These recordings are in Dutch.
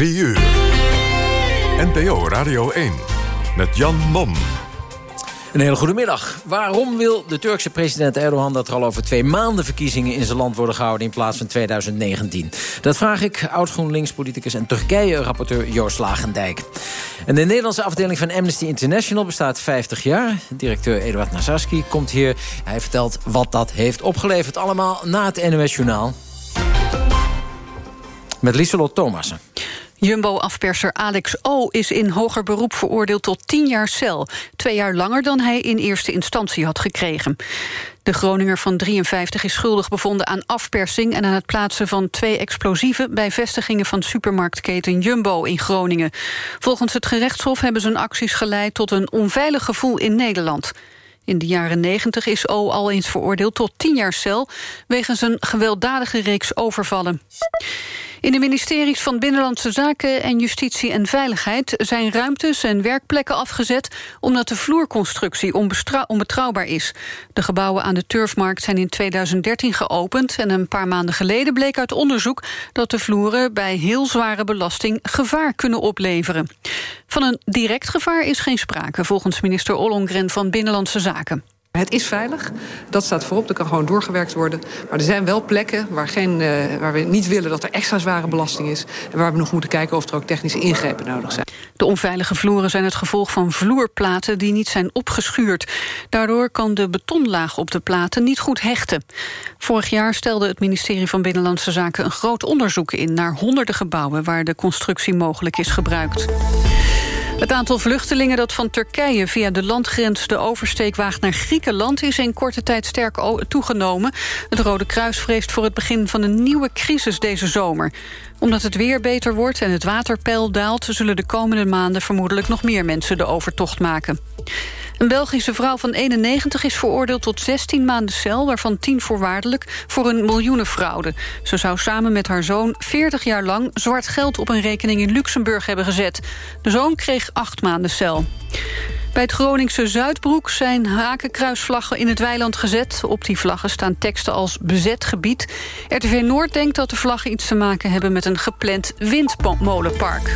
3 uur. NPO Radio 1 met Jan Mom. Een hele goede middag. Waarom wil de Turkse president Erdogan dat er al over twee maanden verkiezingen in zijn land worden gehouden in plaats van 2019? Dat vraag ik oud-GroenLinks-politicus en Turkije-rapporteur Joost Lagendijk. En de Nederlandse afdeling van Amnesty International bestaat 50 jaar. Directeur Eduard Nazaski komt hier. Hij vertelt wat dat heeft opgeleverd. Allemaal na het NOS Journaal. Met Lieselot Thomassen. Jumbo-afperser Alex O. is in hoger beroep veroordeeld tot 10 jaar cel. Twee jaar langer dan hij in eerste instantie had gekregen. De Groninger van 53 is schuldig bevonden aan afpersing... en aan het plaatsen van twee explosieven... bij vestigingen van supermarktketen Jumbo in Groningen. Volgens het gerechtshof hebben zijn acties geleid... tot een onveilig gevoel in Nederland. In de jaren 90 is O al eens veroordeeld tot 10 jaar cel... wegens een gewelddadige reeks overvallen. In de ministeries van Binnenlandse Zaken en Justitie en Veiligheid... zijn ruimtes en werkplekken afgezet... omdat de vloerconstructie onbetrouwbaar is. De gebouwen aan de Turfmarkt zijn in 2013 geopend... en een paar maanden geleden bleek uit onderzoek... dat de vloeren bij heel zware belasting gevaar kunnen opleveren. Van een direct gevaar is geen sprake... volgens minister Ollongren van Binnenlandse Zaken. Het is veilig, dat staat voorop, er kan gewoon doorgewerkt worden. Maar er zijn wel plekken waar, geen, uh, waar we niet willen dat er extra zware belasting is... en waar we nog moeten kijken of er ook technische ingrepen nodig zijn. De onveilige vloeren zijn het gevolg van vloerplaten die niet zijn opgeschuurd. Daardoor kan de betonlaag op de platen niet goed hechten. Vorig jaar stelde het ministerie van Binnenlandse Zaken... een groot onderzoek in naar honderden gebouwen... waar de constructie mogelijk is gebruikt. Het aantal vluchtelingen dat van Turkije via de landgrens de oversteek waagt naar Griekenland is in korte tijd sterk toegenomen. Het Rode Kruis vreest voor het begin van een nieuwe crisis deze zomer. Omdat het weer beter wordt en het waterpeil daalt... zullen de komende maanden vermoedelijk nog meer mensen de overtocht maken. Een Belgische vrouw van 91 is veroordeeld tot 16 maanden cel... waarvan 10 voorwaardelijk, voor een miljoenenfraude. Ze zou samen met haar zoon 40 jaar lang zwart geld op een rekening in Luxemburg hebben gezet. De zoon kreeg 8 maanden cel. Bij het Groningse Zuidbroek zijn hakenkruisvlaggen in het weiland gezet. Op die vlaggen staan teksten als bezet gebied. RTV Noord denkt dat de vlaggen iets te maken hebben... met een gepland windmolenpark.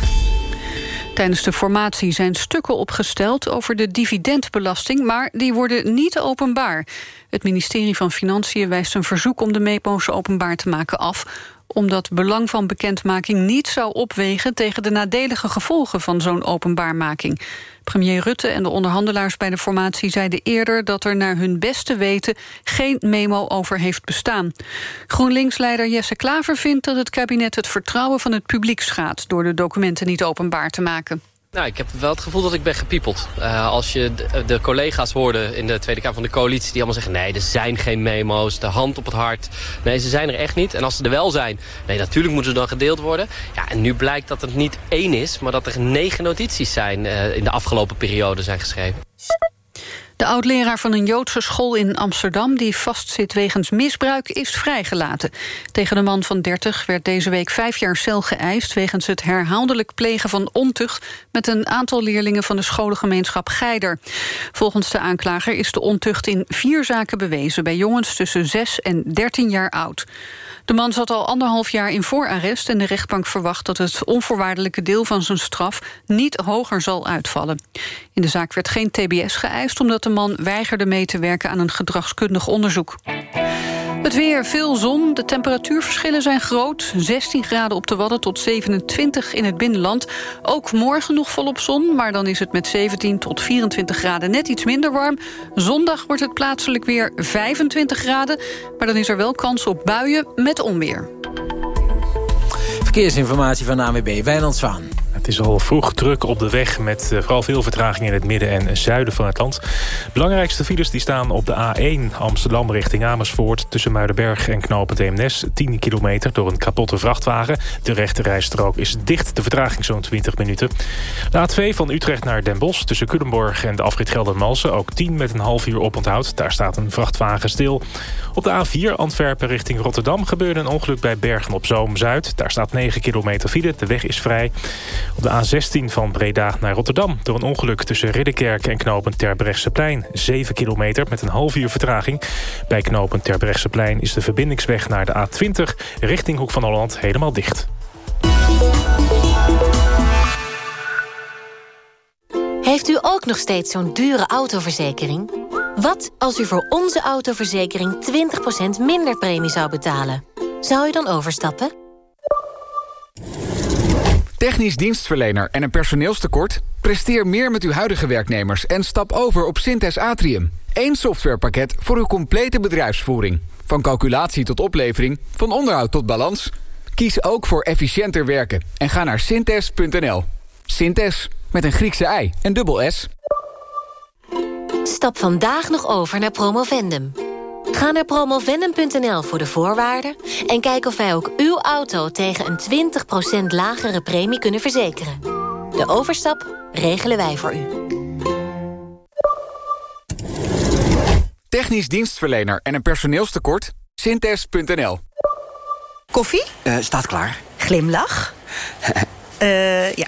Tijdens de formatie zijn stukken opgesteld over de dividendbelasting... maar die worden niet openbaar. Het ministerie van Financiën wijst een verzoek om de mepo's openbaar te maken af omdat belang van bekendmaking niet zou opwegen... tegen de nadelige gevolgen van zo'n openbaarmaking. Premier Rutte en de onderhandelaars bij de formatie zeiden eerder... dat er naar hun beste weten geen memo over heeft bestaan. GroenLinks-leider Jesse Klaver vindt dat het kabinet... het vertrouwen van het publiek schaadt... door de documenten niet openbaar te maken. Nou, ik heb wel het gevoel dat ik ben gepiepeld. Uh, als je de, collega's hoorde in de Tweede Kamer van de coalitie... die allemaal zeggen, nee, er zijn geen memo's, de hand op het hart. Nee, ze zijn er echt niet. En als ze er wel zijn, nee, natuurlijk moeten ze dan gedeeld worden. Ja, en nu blijkt dat het niet één is, maar dat er negen notities zijn... Uh, in de afgelopen periode zijn geschreven. De oud-leraar van een Joodse school in Amsterdam... die vastzit wegens misbruik, is vrijgelaten. Tegen de man van 30 werd deze week vijf jaar cel geëist... wegens het herhaaldelijk plegen van ontucht... met een aantal leerlingen van de scholengemeenschap Geider. Volgens de aanklager is de ontucht in vier zaken bewezen... bij jongens tussen 6 en 13 jaar oud. De man zat al anderhalf jaar in voorarrest... en de rechtbank verwacht dat het onvoorwaardelijke deel van zijn straf... niet hoger zal uitvallen. In de zaak werd geen tbs geëist... omdat de man weigerde mee te werken aan een gedragskundig onderzoek. Het weer, veel zon. De temperatuurverschillen zijn groot. 16 graden op de Wadden tot 27 in het binnenland. Ook morgen nog volop zon, maar dan is het met 17 tot 24 graden net iets minder warm. Zondag wordt het plaatselijk weer 25 graden. Maar dan is er wel kans op buien met onweer. Verkeersinformatie van de ANWB, Wijnand Zwaan. Het is al vroeg druk op de weg met eh, vooral veel vertraging in het midden en zuiden van het land. Belangrijkste files die staan op de A1 Amsterdam richting Amersfoort... tussen Muidenberg en Knopend Eemnes. 10 kilometer door een kapotte vrachtwagen. De rechte rijstrook is dicht, de vertraging zo'n 20 minuten. De A2 van Utrecht naar Den Bosch tussen Culemborg en de afrit Geldermalsen... ook 10 met een half uur oponthoud. Daar staat een vrachtwagen stil. Op de A4 Antwerpen richting Rotterdam gebeurde een ongeluk bij Bergen op Zoom-Zuid. Daar staat 9 kilometer file, de weg is vrij. Op de A16 van Breda naar Rotterdam. Door een ongeluk tussen Ridderkerk en knopen Terbrechtseplein. 7 kilometer met een half uur vertraging. Bij knopen Terbrechtseplein is de verbindingsweg naar de A20... richting Hoek van Holland helemaal dicht. Heeft u ook nog steeds zo'n dure autoverzekering? Wat als u voor onze autoverzekering 20% minder premie zou betalen? Zou u dan overstappen? Technisch dienstverlener en een personeelstekort? Presteer meer met uw huidige werknemers en stap over op Synthes Atrium. Eén softwarepakket voor uw complete bedrijfsvoering. Van calculatie tot oplevering, van onderhoud tot balans. Kies ook voor efficiënter werken en ga naar synthes.nl. Synthes, met een Griekse ei en dubbel S. Stap vandaag nog over naar Promovendum. Ga naar promovendum.nl voor de voorwaarden... en kijk of wij ook uw auto tegen een 20% lagere premie kunnen verzekeren. De overstap regelen wij voor u. Technisch dienstverlener en een personeelstekort? Synthes.nl Koffie? Uh, staat klaar. Glimlach? uh, ja,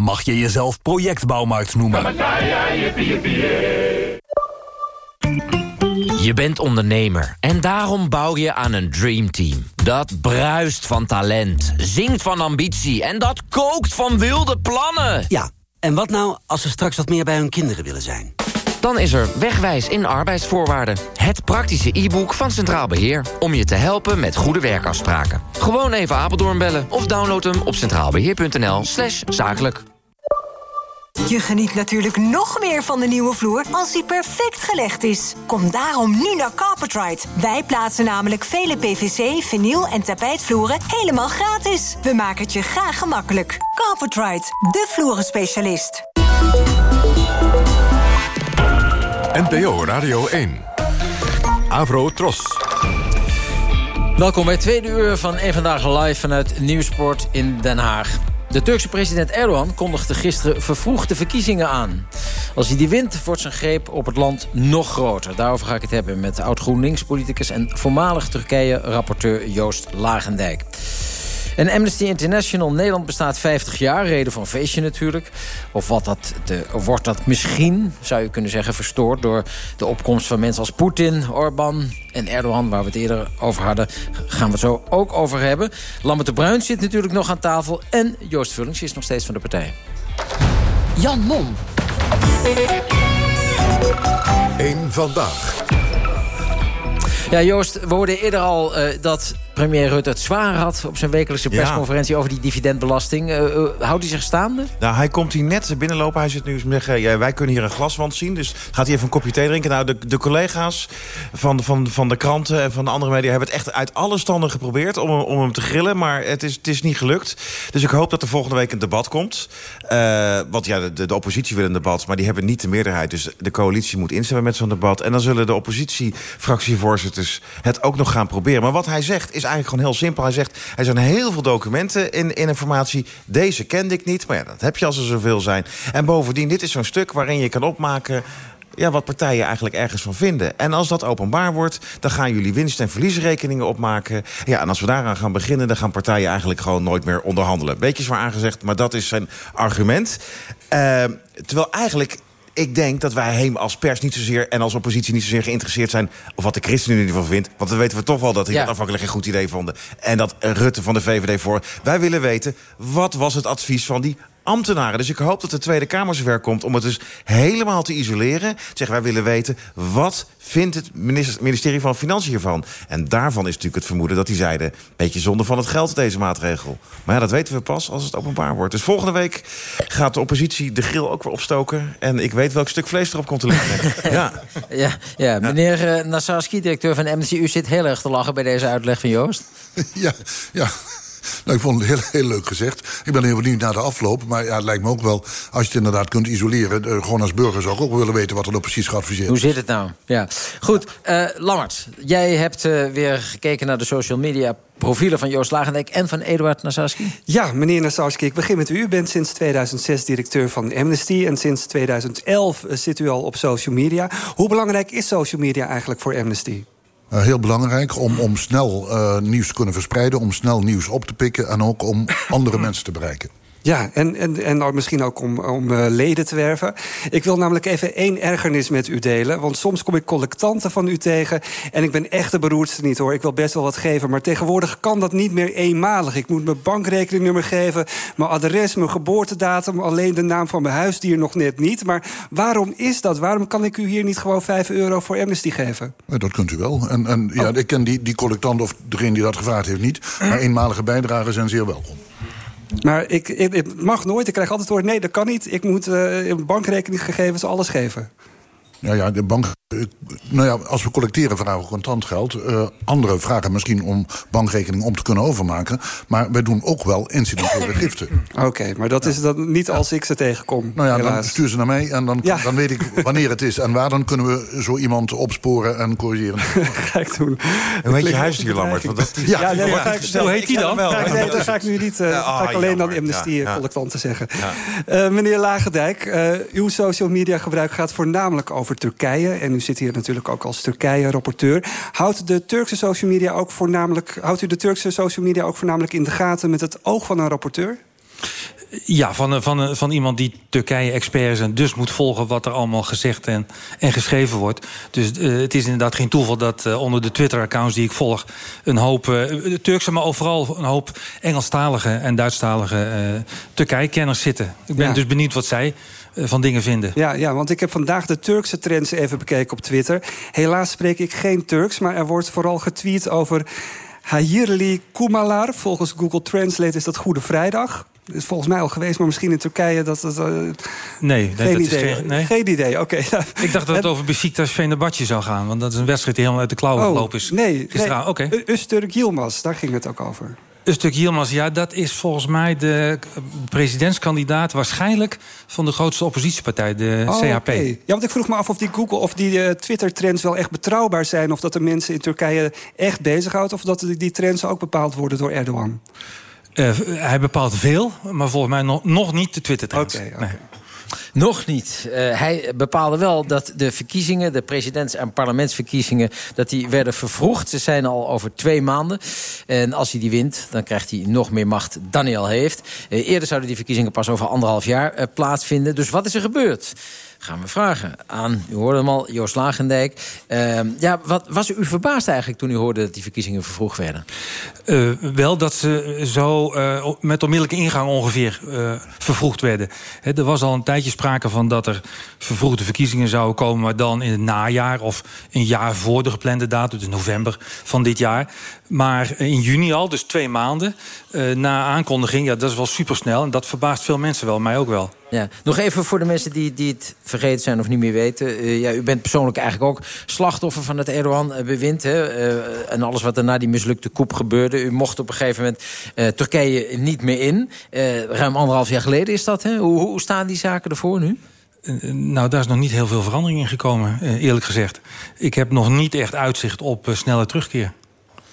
mag je jezelf projectbouwmarkt noemen. Je bent ondernemer en daarom bouw je aan een dreamteam. Dat bruist van talent, zingt van ambitie en dat kookt van wilde plannen. Ja, en wat nou als ze straks wat meer bij hun kinderen willen zijn? Dan is er Wegwijs in arbeidsvoorwaarden. Het praktische e-book van Centraal Beheer. Om je te helpen met goede werkafspraken. Gewoon even Apeldoorn bellen of download hem op centraalbeheer.nl slash zakelijk. Je geniet natuurlijk nog meer van de nieuwe vloer als die perfect gelegd is. Kom daarom nu naar Carpetride. Wij plaatsen namelijk vele PVC, vinyl en tapijtvloeren helemaal gratis. We maken het je graag gemakkelijk. Carpetride, de vloerenspecialist. NPO Radio 1. Avro Tros. Welkom bij het tweede uur van een Vandaag live vanuit Nieuwsport in Den Haag. De Turkse president Erdogan kondigde gisteren vervroegde verkiezingen aan. Als hij die wint, wordt zijn greep op het land nog groter. Daarover ga ik het hebben met oud-GroenLinks-politicus... en voormalig Turkije-rapporteur Joost Lagendijk. En Amnesty International Nederland bestaat 50 jaar. Reden van feestje natuurlijk. Of wat dat de, wordt dat misschien, zou je kunnen zeggen, verstoord... door de opkomst van mensen als Poetin, Orbán en Erdogan... waar we het eerder over hadden, gaan we het zo ook over hebben. Lambert de Bruin zit natuurlijk nog aan tafel. En Joost Vullings is nog steeds van de partij. Jan Mom. Eén vandaag. Ja, Joost, we hoorden eerder al uh, dat premier Rutte het zwaar had... op zijn wekelijkse persconferentie over die dividendbelasting. Uh, houdt hij zich staande? Nou, hij komt hier net binnenlopen. Hij zit nu zeggen, ja, wij kunnen hier een glaswand zien. Dus gaat hij even een kopje thee drinken. Nou, de, de collega's van de, van, van de kranten en van de andere media... hebben het echt uit alle standen geprobeerd om, om hem te grillen. Maar het is, het is niet gelukt. Dus ik hoop dat er volgende week een debat komt. Uh, want ja, de, de oppositie wil een debat, maar die hebben niet de meerderheid. Dus de coalitie moet instemmen met zo'n debat. En dan zullen de oppositiefractievoorzitters het ook nog gaan proberen. Maar wat hij zegt is eigenlijk gewoon heel simpel. Hij zegt, er zijn heel veel documenten in, in informatie. Deze kende ik niet, maar ja, dat heb je als er zoveel zijn. En bovendien, dit is zo'n stuk waarin je kan opmaken ja, wat partijen eigenlijk ergens van vinden. En als dat openbaar wordt, dan gaan jullie winst- en verliesrekeningen opmaken. Ja, en als we daaraan gaan beginnen, dan gaan partijen eigenlijk gewoon nooit meer onderhandelen. Beetje zwaar aangezegd, maar dat is zijn argument. Uh, terwijl eigenlijk ik denk dat wij hem als pers niet zozeer... en als oppositie niet zozeer geïnteresseerd zijn... of wat de ChristenUnie ervan vindt. Want dan weten we toch wel dat die ja. afhankelijk geen goed idee vonden. En dat Rutte van de VVD voor. Wij willen weten, wat was het advies van die ambtenaren. Dus ik hoop dat de Tweede Kamer zover komt om het dus helemaal te isoleren. Zeggen wij willen weten, wat vindt het ministerie van Financiën hiervan? En daarvan is natuurlijk het vermoeden dat die zeiden... beetje zonde van het geld, deze maatregel. Maar ja, dat weten we pas als het openbaar wordt. Dus volgende week gaat de oppositie de grill ook weer opstoken. En ik weet welk stuk vlees erop komt te liggen. ja. Ja, ja, meneer uh, directeur van Amnesty... u zit heel erg te lachen bij deze uitleg van Joost. Ja, ja. Nou, ik vond het heel, heel leuk gezegd. Ik ben heel benieuwd naar de afloop. Maar ja, het lijkt me ook wel, als je het inderdaad kunt isoleren... Uh, gewoon als burger zou ik ook willen weten wat er nou precies geadviseerd is. Hoe zit het nou? Ja. Goed, uh, Lammert, jij hebt uh, weer gekeken naar de social media profielen van Joost Lagendijk en van Eduard Nassauski? Ja, meneer Nassauski, ik begin met u. U bent sinds 2006 directeur van Amnesty... en sinds 2011 zit u al op social media. Hoe belangrijk is social media eigenlijk voor Amnesty? Uh, heel belangrijk om, om snel uh, nieuws te kunnen verspreiden... om snel nieuws op te pikken en ook om andere mensen te bereiken. Ja, en, en, en misschien ook om, om uh, leden te werven. Ik wil namelijk even één ergernis met u delen. Want soms kom ik collectanten van u tegen... en ik ben echt de beroerdste niet, hoor. Ik wil best wel wat geven, maar tegenwoordig kan dat niet meer eenmalig. Ik moet mijn bankrekeningnummer geven, mijn adres, mijn geboortedatum... alleen de naam van mijn huisdier nog net niet. Maar waarom is dat? Waarom kan ik u hier niet gewoon 5 euro voor Amnesty geven? Dat kunt u wel. En, en ja, oh. ik ken die, die collectant of degene die dat gevraagd heeft niet... maar eenmalige bijdragen zijn zeer welkom. Maar ik, ik, mag nooit. Ik krijg altijd hoor, nee, dat kan niet. Ik moet uh, bankrekeninggegevens alles geven. Ja, ja, de bank nou ja, als we collecteren vragen we contant geld. Uh, anderen vragen misschien om bankrekening om te kunnen overmaken. Maar wij doen ook wel incidentele giften. Oké, okay, maar dat is dan niet als ik ze tegenkom. Nou ja, helaas. dan stuur ze naar mij en dan, ja. dan weet ik wanneer het is en waar. Dan kunnen we zo iemand opsporen en corrigeren. ga ik doen. Heet je huisdier, Lambert? Want dat, ja, ja, nee, ga ik, hoe heet die dan? Ga ik, nee, dat ga ik nu niet. Uh, ja, oh, ga ik alleen dan amnestie ja, collectanten zeggen. Uh, meneer Lagendijk, uh, uw social media gebruik gaat voornamelijk over Turkije. En u zit hier natuurlijk ook als Turkije-rapporteur. Houdt de Turkse social media ook voornamelijk, houdt u de Turkse social media ook voornamelijk in de gaten met het oog van een rapporteur? Ja, van, van, van iemand die Turkije-expert is en dus moet volgen wat er allemaal gezegd en, en geschreven wordt. Dus uh, het is inderdaad geen toeval dat uh, onder de Twitter-accounts die ik volg een hoop uh, Turkse, maar overal een hoop Engelstalige en Duitsstalige Turkije-kenners zitten. Ik ben ja. dus benieuwd wat zij van dingen vinden. Ja, ja, want ik heb vandaag de Turkse trends even bekeken op Twitter. Helaas spreek ik geen Turks, maar er wordt vooral getweet over... Hayirli Kumalar. Volgens Google Translate is dat Goede Vrijdag. Is volgens mij al geweest, maar misschien in Turkije dat het... Uh, nee, geen dat idee. Is geen, nee? geen idee, oké. Okay. Ik dacht dat het over Besiktas Fenerbahce zou gaan. Want dat is een wedstrijd die helemaal uit de klauwen oh, gelopen is. Nee, nee. Oké. Okay. Usturk Yilmaz, daar ging het ook over. Stuk Yilmaz, ja, dat is volgens mij de presidentskandidaat... waarschijnlijk van de grootste oppositiepartij, de oh, CHP. Okay. Ja, want ik vroeg me af of die Google of die uh, Twitter-trends wel echt betrouwbaar zijn... of dat de mensen in Turkije echt bezighouden... of dat die trends ook bepaald worden door Erdogan. Uh, hij bepaalt veel, maar volgens mij nog, nog niet de Twitter-trends. Oké, okay, okay. nee. Nog niet. Uh, hij bepaalde wel dat de verkiezingen, de presidents- en parlementsverkiezingen... dat die werden vervroegd. Ze zijn al over twee maanden. En als hij die wint, dan krijgt hij nog meer macht dan hij al heeft. Uh, eerder zouden die verkiezingen pas over anderhalf jaar uh, plaatsvinden. Dus wat is er gebeurd? Gaan we vragen aan, u hoorde hem al, Joost Lagendijk. Uh, ja, wat was u verbaasd eigenlijk toen u hoorde dat die verkiezingen vervroegd werden? Uh, wel dat ze zo uh, met onmiddellijke ingang ongeveer uh, vervroegd werden. Er was al een tijdje sprake van dat er vervroegde verkiezingen zouden komen... maar dan in het najaar of een jaar voor de geplande datum... dus november van dit jaar. Maar in juni al, dus twee maanden na aankondiging... ja, dat is wel supersnel en dat verbaast veel mensen wel, mij ook wel. Ja. Nog even voor de mensen die, die het vergeten zijn of niet meer weten. Uh, ja, u bent persoonlijk eigenlijk ook slachtoffer van het Erdogan-bewind. Uh, en alles wat er na die mislukte koep gebeurde. U mocht op een gegeven moment uh, Turkije niet meer in. ruim anderhalf jaar geleden is dat. Hè? Hoe, hoe staan die zaken ervoor nu? Nou, daar is nog niet heel veel verandering in gekomen, eerlijk gezegd. Ik heb nog niet echt uitzicht op snelle terugkeer.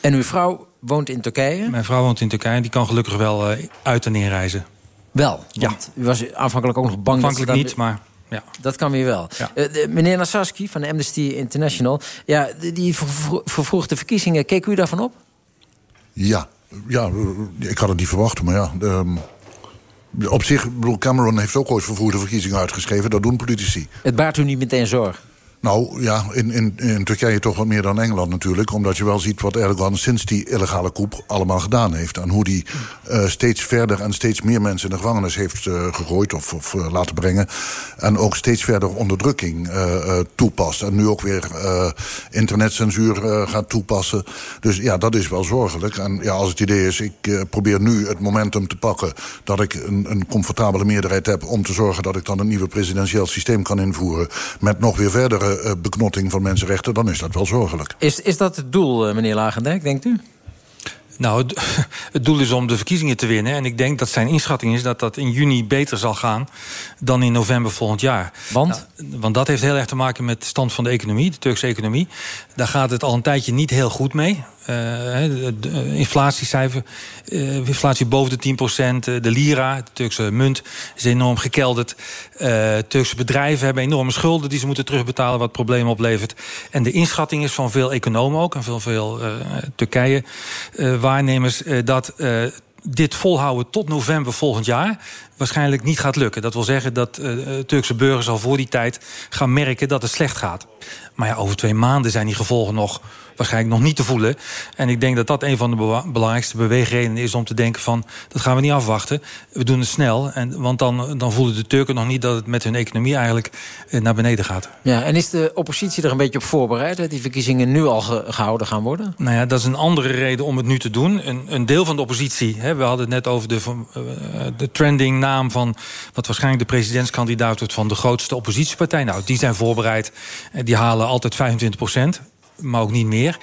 En uw vrouw woont in Turkije? Mijn vrouw woont in Turkije. Die kan gelukkig wel uit en inreizen. Wel, want ja. u was aanvankelijk ook nog bang... Aanvankelijk dat niet, maar... Ja. Dat kan weer wel. Ja. Uh, de, meneer Nassaski van Amnesty International... Ja, die vervroegde verkiezingen, keek u daarvan op? Ja, ja ik had het niet verwacht, maar ja... Um, op zich, bedoel, Cameron heeft ook ooit vervroegde verkiezingen uitgeschreven. Dat doen politici. Het baart u niet meteen zorg? Nou ja, in, in, in Turkije toch wat meer dan Engeland natuurlijk. Omdat je wel ziet wat Erdogan sinds die illegale coup allemaal gedaan heeft. En hoe die uh, steeds verder en steeds meer mensen in de gevangenis heeft uh, gegooid of, of uh, laten brengen. En ook steeds verder onderdrukking toepast. En nu ook weer internetcensuur gaat toepassen. Dus ja, dat is wel zorgelijk. En ja, als het idee is, ik probeer nu het momentum te pakken... dat ik een, een comfortabele meerderheid heb om te zorgen... dat ik dan een nieuwe presidentieel systeem kan invoeren... met nog weer verdere uh, beknotting van mensenrechten... dan is dat wel zorgelijk. Is, is dat het doel, uh, meneer Lagendijk, denkt u? Nou, het, doel is om de verkiezingen te winnen. En ik denk dat zijn inschatting is dat dat in juni beter zal gaan... dan in november volgend jaar. Want? Nou, want dat heeft heel erg te maken met de stand van de economie, de Turkse economie. Daar gaat het al een tijdje niet heel goed mee. Uh, de, inflatiecijfer, uh, inflatie boven de 10 procent. de lira, de Turkse munt, is enorm gekelderd. Uh, Turkse bedrijven hebben enorme schulden die ze moeten terugbetalen... wat problemen oplevert. En de inschatting is van veel economen ook... en veel, veel Turkije-waarnemers... dat dit volhouden tot november volgend jaar waarschijnlijk niet gaat lukken. Dat wil zeggen dat uh, Turkse burgers al voor die tijd gaan merken dat het slecht gaat. Maar ja, over twee maanden zijn die gevolgen nog waarschijnlijk nog niet te voelen. En ik denk dat dat een van de belangrijkste beweegredenen is om te denken van... dat gaan we niet afwachten, we doen het snel. En, want dan, dan voelen de Turken nog niet dat het met hun economie eigenlijk eh, naar beneden gaat. Ja, en is de oppositie er een beetje op voorbereid... dat die verkiezingen nu al gehouden gaan worden? Nou ja, dat is een andere reden om het nu te doen. Een, een deel van de oppositie, hè, we hadden het net over de, uh, de trending naam van... wat waarschijnlijk de presidentskandidaat wordt van de grootste oppositiepartij. Nou, die zijn voorbereid. Die halen altijd 25 procent maar ook niet meer.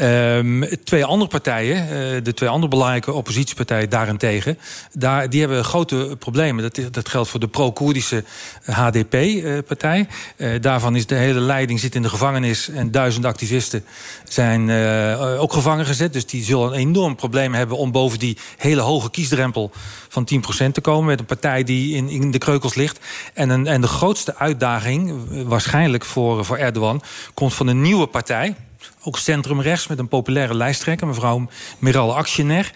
Um, twee andere partijen, uh, de twee andere belangrijke oppositiepartijen daarentegen... Daar, die hebben grote problemen. Dat, dat geldt voor de pro-Koerdische HDP-partij. Uh, daarvan is de hele leiding zit in de gevangenis... en duizend activisten zijn uh, ook gevangen gezet. Dus die zullen een enorm probleem hebben... om boven die hele hoge kiesdrempel van 10% te komen... met een partij die in, in de kreukels ligt. En, en de grootste uitdaging, waarschijnlijk voor, voor Erdogan... komt van een nieuwe partij ook centrumrechts met een populaire lijsttrekker, mevrouw Meral Akşener.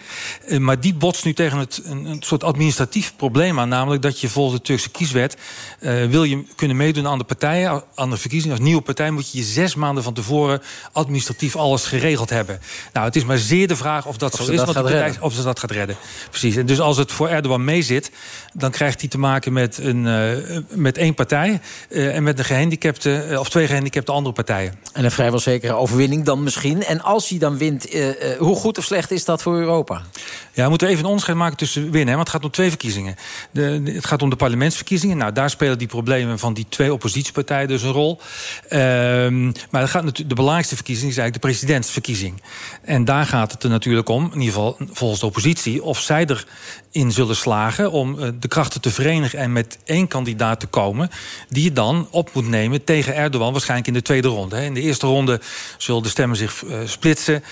Uh, maar die botst nu tegen het, een, een, soort administratief probleem aan. Namelijk dat je volgens de Turkse kieswet... Uh, wil je kunnen meedoen aan de partijen, aan de verkiezingen... als nieuwe partij moet je je zes maanden van tevoren... administratief alles geregeld hebben. Nou, het is maar zeer de vraag of dat of zo is. Dat want partij, of ze dat gaat redden. Precies. En dus als het voor Erdogan meezit... dan krijgt hij te maken met, een, uh, met één partij... en met een gehandicapte, of twee gehandicapte andere partijen. En een vrijwel zekere overwinning dan misschien. En als hij dan wint, hoe goed of slecht is dat voor Europa? Ja, we moeten even een onderscheid maken tussen winnen. Hè, want het gaat om twee verkiezingen. De, de, het gaat om de parlementsverkiezingen. Nou, daar spelen die problemen van die twee oppositiepartijen dus een rol. Um, maar het gaat de belangrijkste verkiezing is eigenlijk de presidentsverkiezing. En daar gaat het er natuurlijk om, in ieder geval volgens de oppositie... of zij erin zullen slagen om de krachten te verenigen... en met één kandidaat te komen... die je dan op moet nemen tegen Erdogan... waarschijnlijk in de tweede ronde. In de eerste ronde zullen de stemmen zich uh, splitsen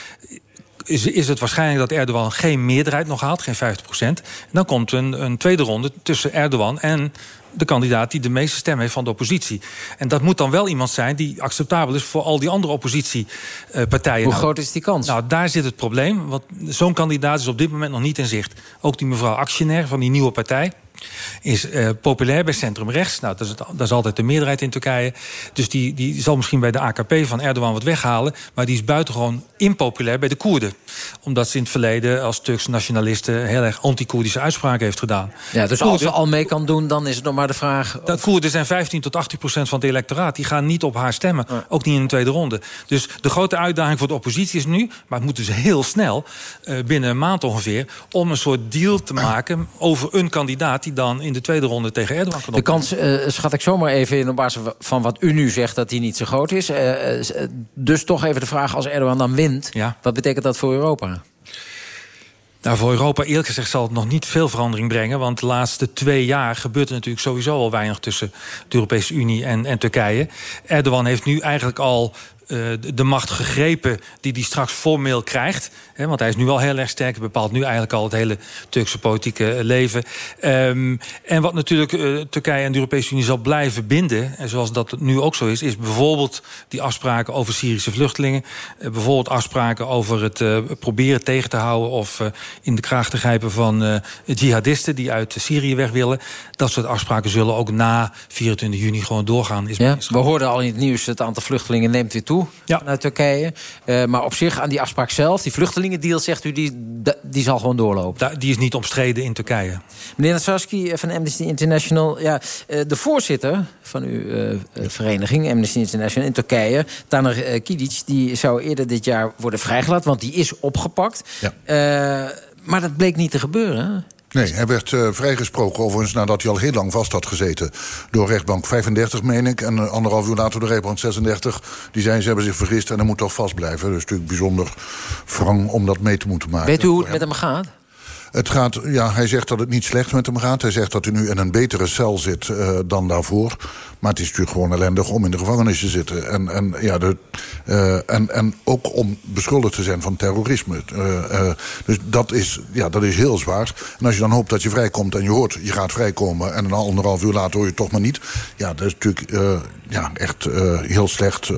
is, is het waarschijnlijk dat Erdogan geen meerderheid nog haalt, geen 50 procent. Dan komt een, een tweede ronde tussen Erdogan en de kandidaat die de meeste stemmen heeft van de oppositie. En dat moet dan wel iemand zijn die acceptabel is voor al die andere oppositiepartijen. Hoe groot is die kans? Nou, daar zit het probleem. Want zo'n kandidaat is op dit moment nog niet in zicht. Ook die mevrouw Actionair van die nieuwe partij is uh, populair bij centrum rechts. Nou, dat is, het, dat is altijd de meerderheid in Turkije. Dus die, die zal misschien bij de AKP van Erdogan wat weghalen. Maar die is buitengewoon impopulair bij de Koerden. Omdat ze in het verleden als Turkse nationalisten... heel erg anti-Koerdische uitspraken heeft gedaan. Ja, dus als ze al mee kan doen, dan is het nog maar de vraag... De Koerden zijn 15 tot 18 procent van het electoraat. Die gaan niet op haar stemmen. Ja. Ook niet in de tweede ronde. Dus de grote uitdaging voor de oppositie is nu... maar het moet dus heel snel, uh, binnen een maand ongeveer... om een soort deal te maken over een kandidaat... die dan in de tweede ronde tegen Erdogan kan De kans uh, schat ik zomaar even in op basis van wat u nu zegt... dat die niet zo groot is. Uh, uh, dus toch even de vraag, als Erdogan dan wint... Ja. wat betekent dat voor Europa? Nou, voor Europa eerlijk gezegd zal het nog niet veel verandering brengen. Want de laatste twee jaar gebeurt er natuurlijk sowieso al weinig... tussen de Europese Unie en, en Turkije. Erdogan heeft nu eigenlijk al de macht gegrepen die hij straks formeel krijgt. Hè, want hij is nu al heel erg sterk. Hij bepaalt nu eigenlijk al het hele Turkse politieke leven. Um, en wat natuurlijk uh, Turkije en de Europese Unie zal blijven binden... en zoals dat nu ook zo is... is bijvoorbeeld die afspraken over Syrische vluchtelingen. Uh, bijvoorbeeld afspraken over het proberen tegen te houden... of in de kraag te grijpen van jihadisten die uit Syrië weg willen. Dat soort afspraken zullen ook na 24 juni gewoon doorgaan. Is ja, we hoorden al in het nieuws het aantal vluchtelingen neemt weer toe ja. vanuit Turkije. Uh, maar op zich, aan die afspraak zelf, die vluchtelingendeal, zegt u, die, die zal gewoon doorlopen. Die is niet omstreden in Turkije. Meneer Nassarski van Amnesty International. Ja, uh, de voorzitter van uw uh, vereniging, Amnesty International in Turkije, Taner Kidic, die zou eerder dit jaar worden vrijgelaten, want die is opgepakt. Ja. maar dat bleek niet te gebeuren. Nee, hij werd uh, vrijgesproken overigens nadat hij al heel lang vast had gezeten. Door rechtbank 35, meen ik. En uh, anderhalf uur later door rechtbank 36. Die zei ze hebben zich vergist en hij moet toch vast blijven. Is natuurlijk bijzonder wrang om dat mee te moeten maken. Weet u hoe het met hem gaat? Het gaat, ja, hij zegt dat het niet slecht met hem gaat. Hij zegt dat hij nu in een betere cel zit uh, dan daarvoor. Maar het is natuurlijk gewoon ellendig om in de gevangenis te zitten. En, en, ja, de, uh, en, en ook om beschuldigd te zijn van terrorisme. Uh, dus dat is, ja, dat is heel zwaar. En als je dan hoopt dat je vrijkomt en je hoort... je gaat vrijkomen en een anderhalf uur later hoor je het toch maar niet... ja, dat is natuurlijk ja, echt heel slecht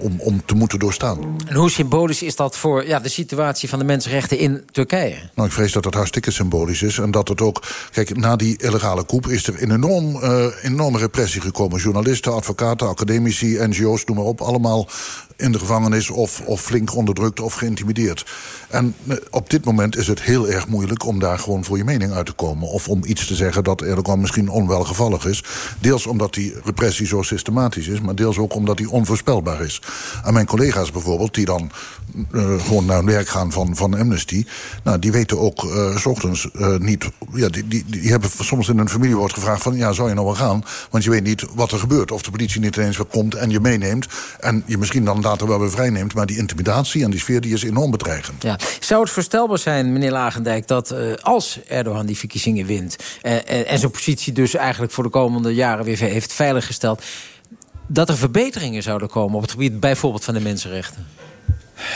om, om te moeten doorstaan. En hoe symbolisch is dat voor ja, de situatie van de mensenrechten in Turkije? Nou, ik vrees dat dat hartstikke symbolisch is. En dat het ook... Kijk, na die illegale koep is er een enorm, enorme repressie gekomen journalisten, advocaten, academici, NGO's, noem maar op, allemaal in de gevangenis of, of flink onderdrukt of geïntimideerd. En eh, op dit moment is het heel erg moeilijk om daar gewoon voor je mening uit te komen. Of om iets te zeggen dat Erdogan misschien onwelgevallig is. Deels omdat die repressie zo systematisch is, maar deels ook omdat die onvoorspelbaar is. En mijn collega's bijvoorbeeld, die dan uh, gewoon naar hun werk gaan van, van Amnesty... nou, die weten ook ochtends uh, niet... Ja, die, die, die hebben soms in hun familie wordt gevraagd van... ja, zou je nou wel gaan? Want je weet niet wat er gebeurt. Of de politie niet ineens weer komt en je meeneemt... en je misschien dan later wel weer vrijneemt. Maar die intimidatie en die sfeer die is enorm bedreigend. Ja. Zou het voorstelbaar zijn, meneer Lagendijk... dat als Erdogan die verkiezingen wint... en, en zijn positie dus eigenlijk voor de komende jaren weer heeft veiliggesteld... dat er verbeteringen zouden komen op het gebied bijvoorbeeld van de mensenrechten?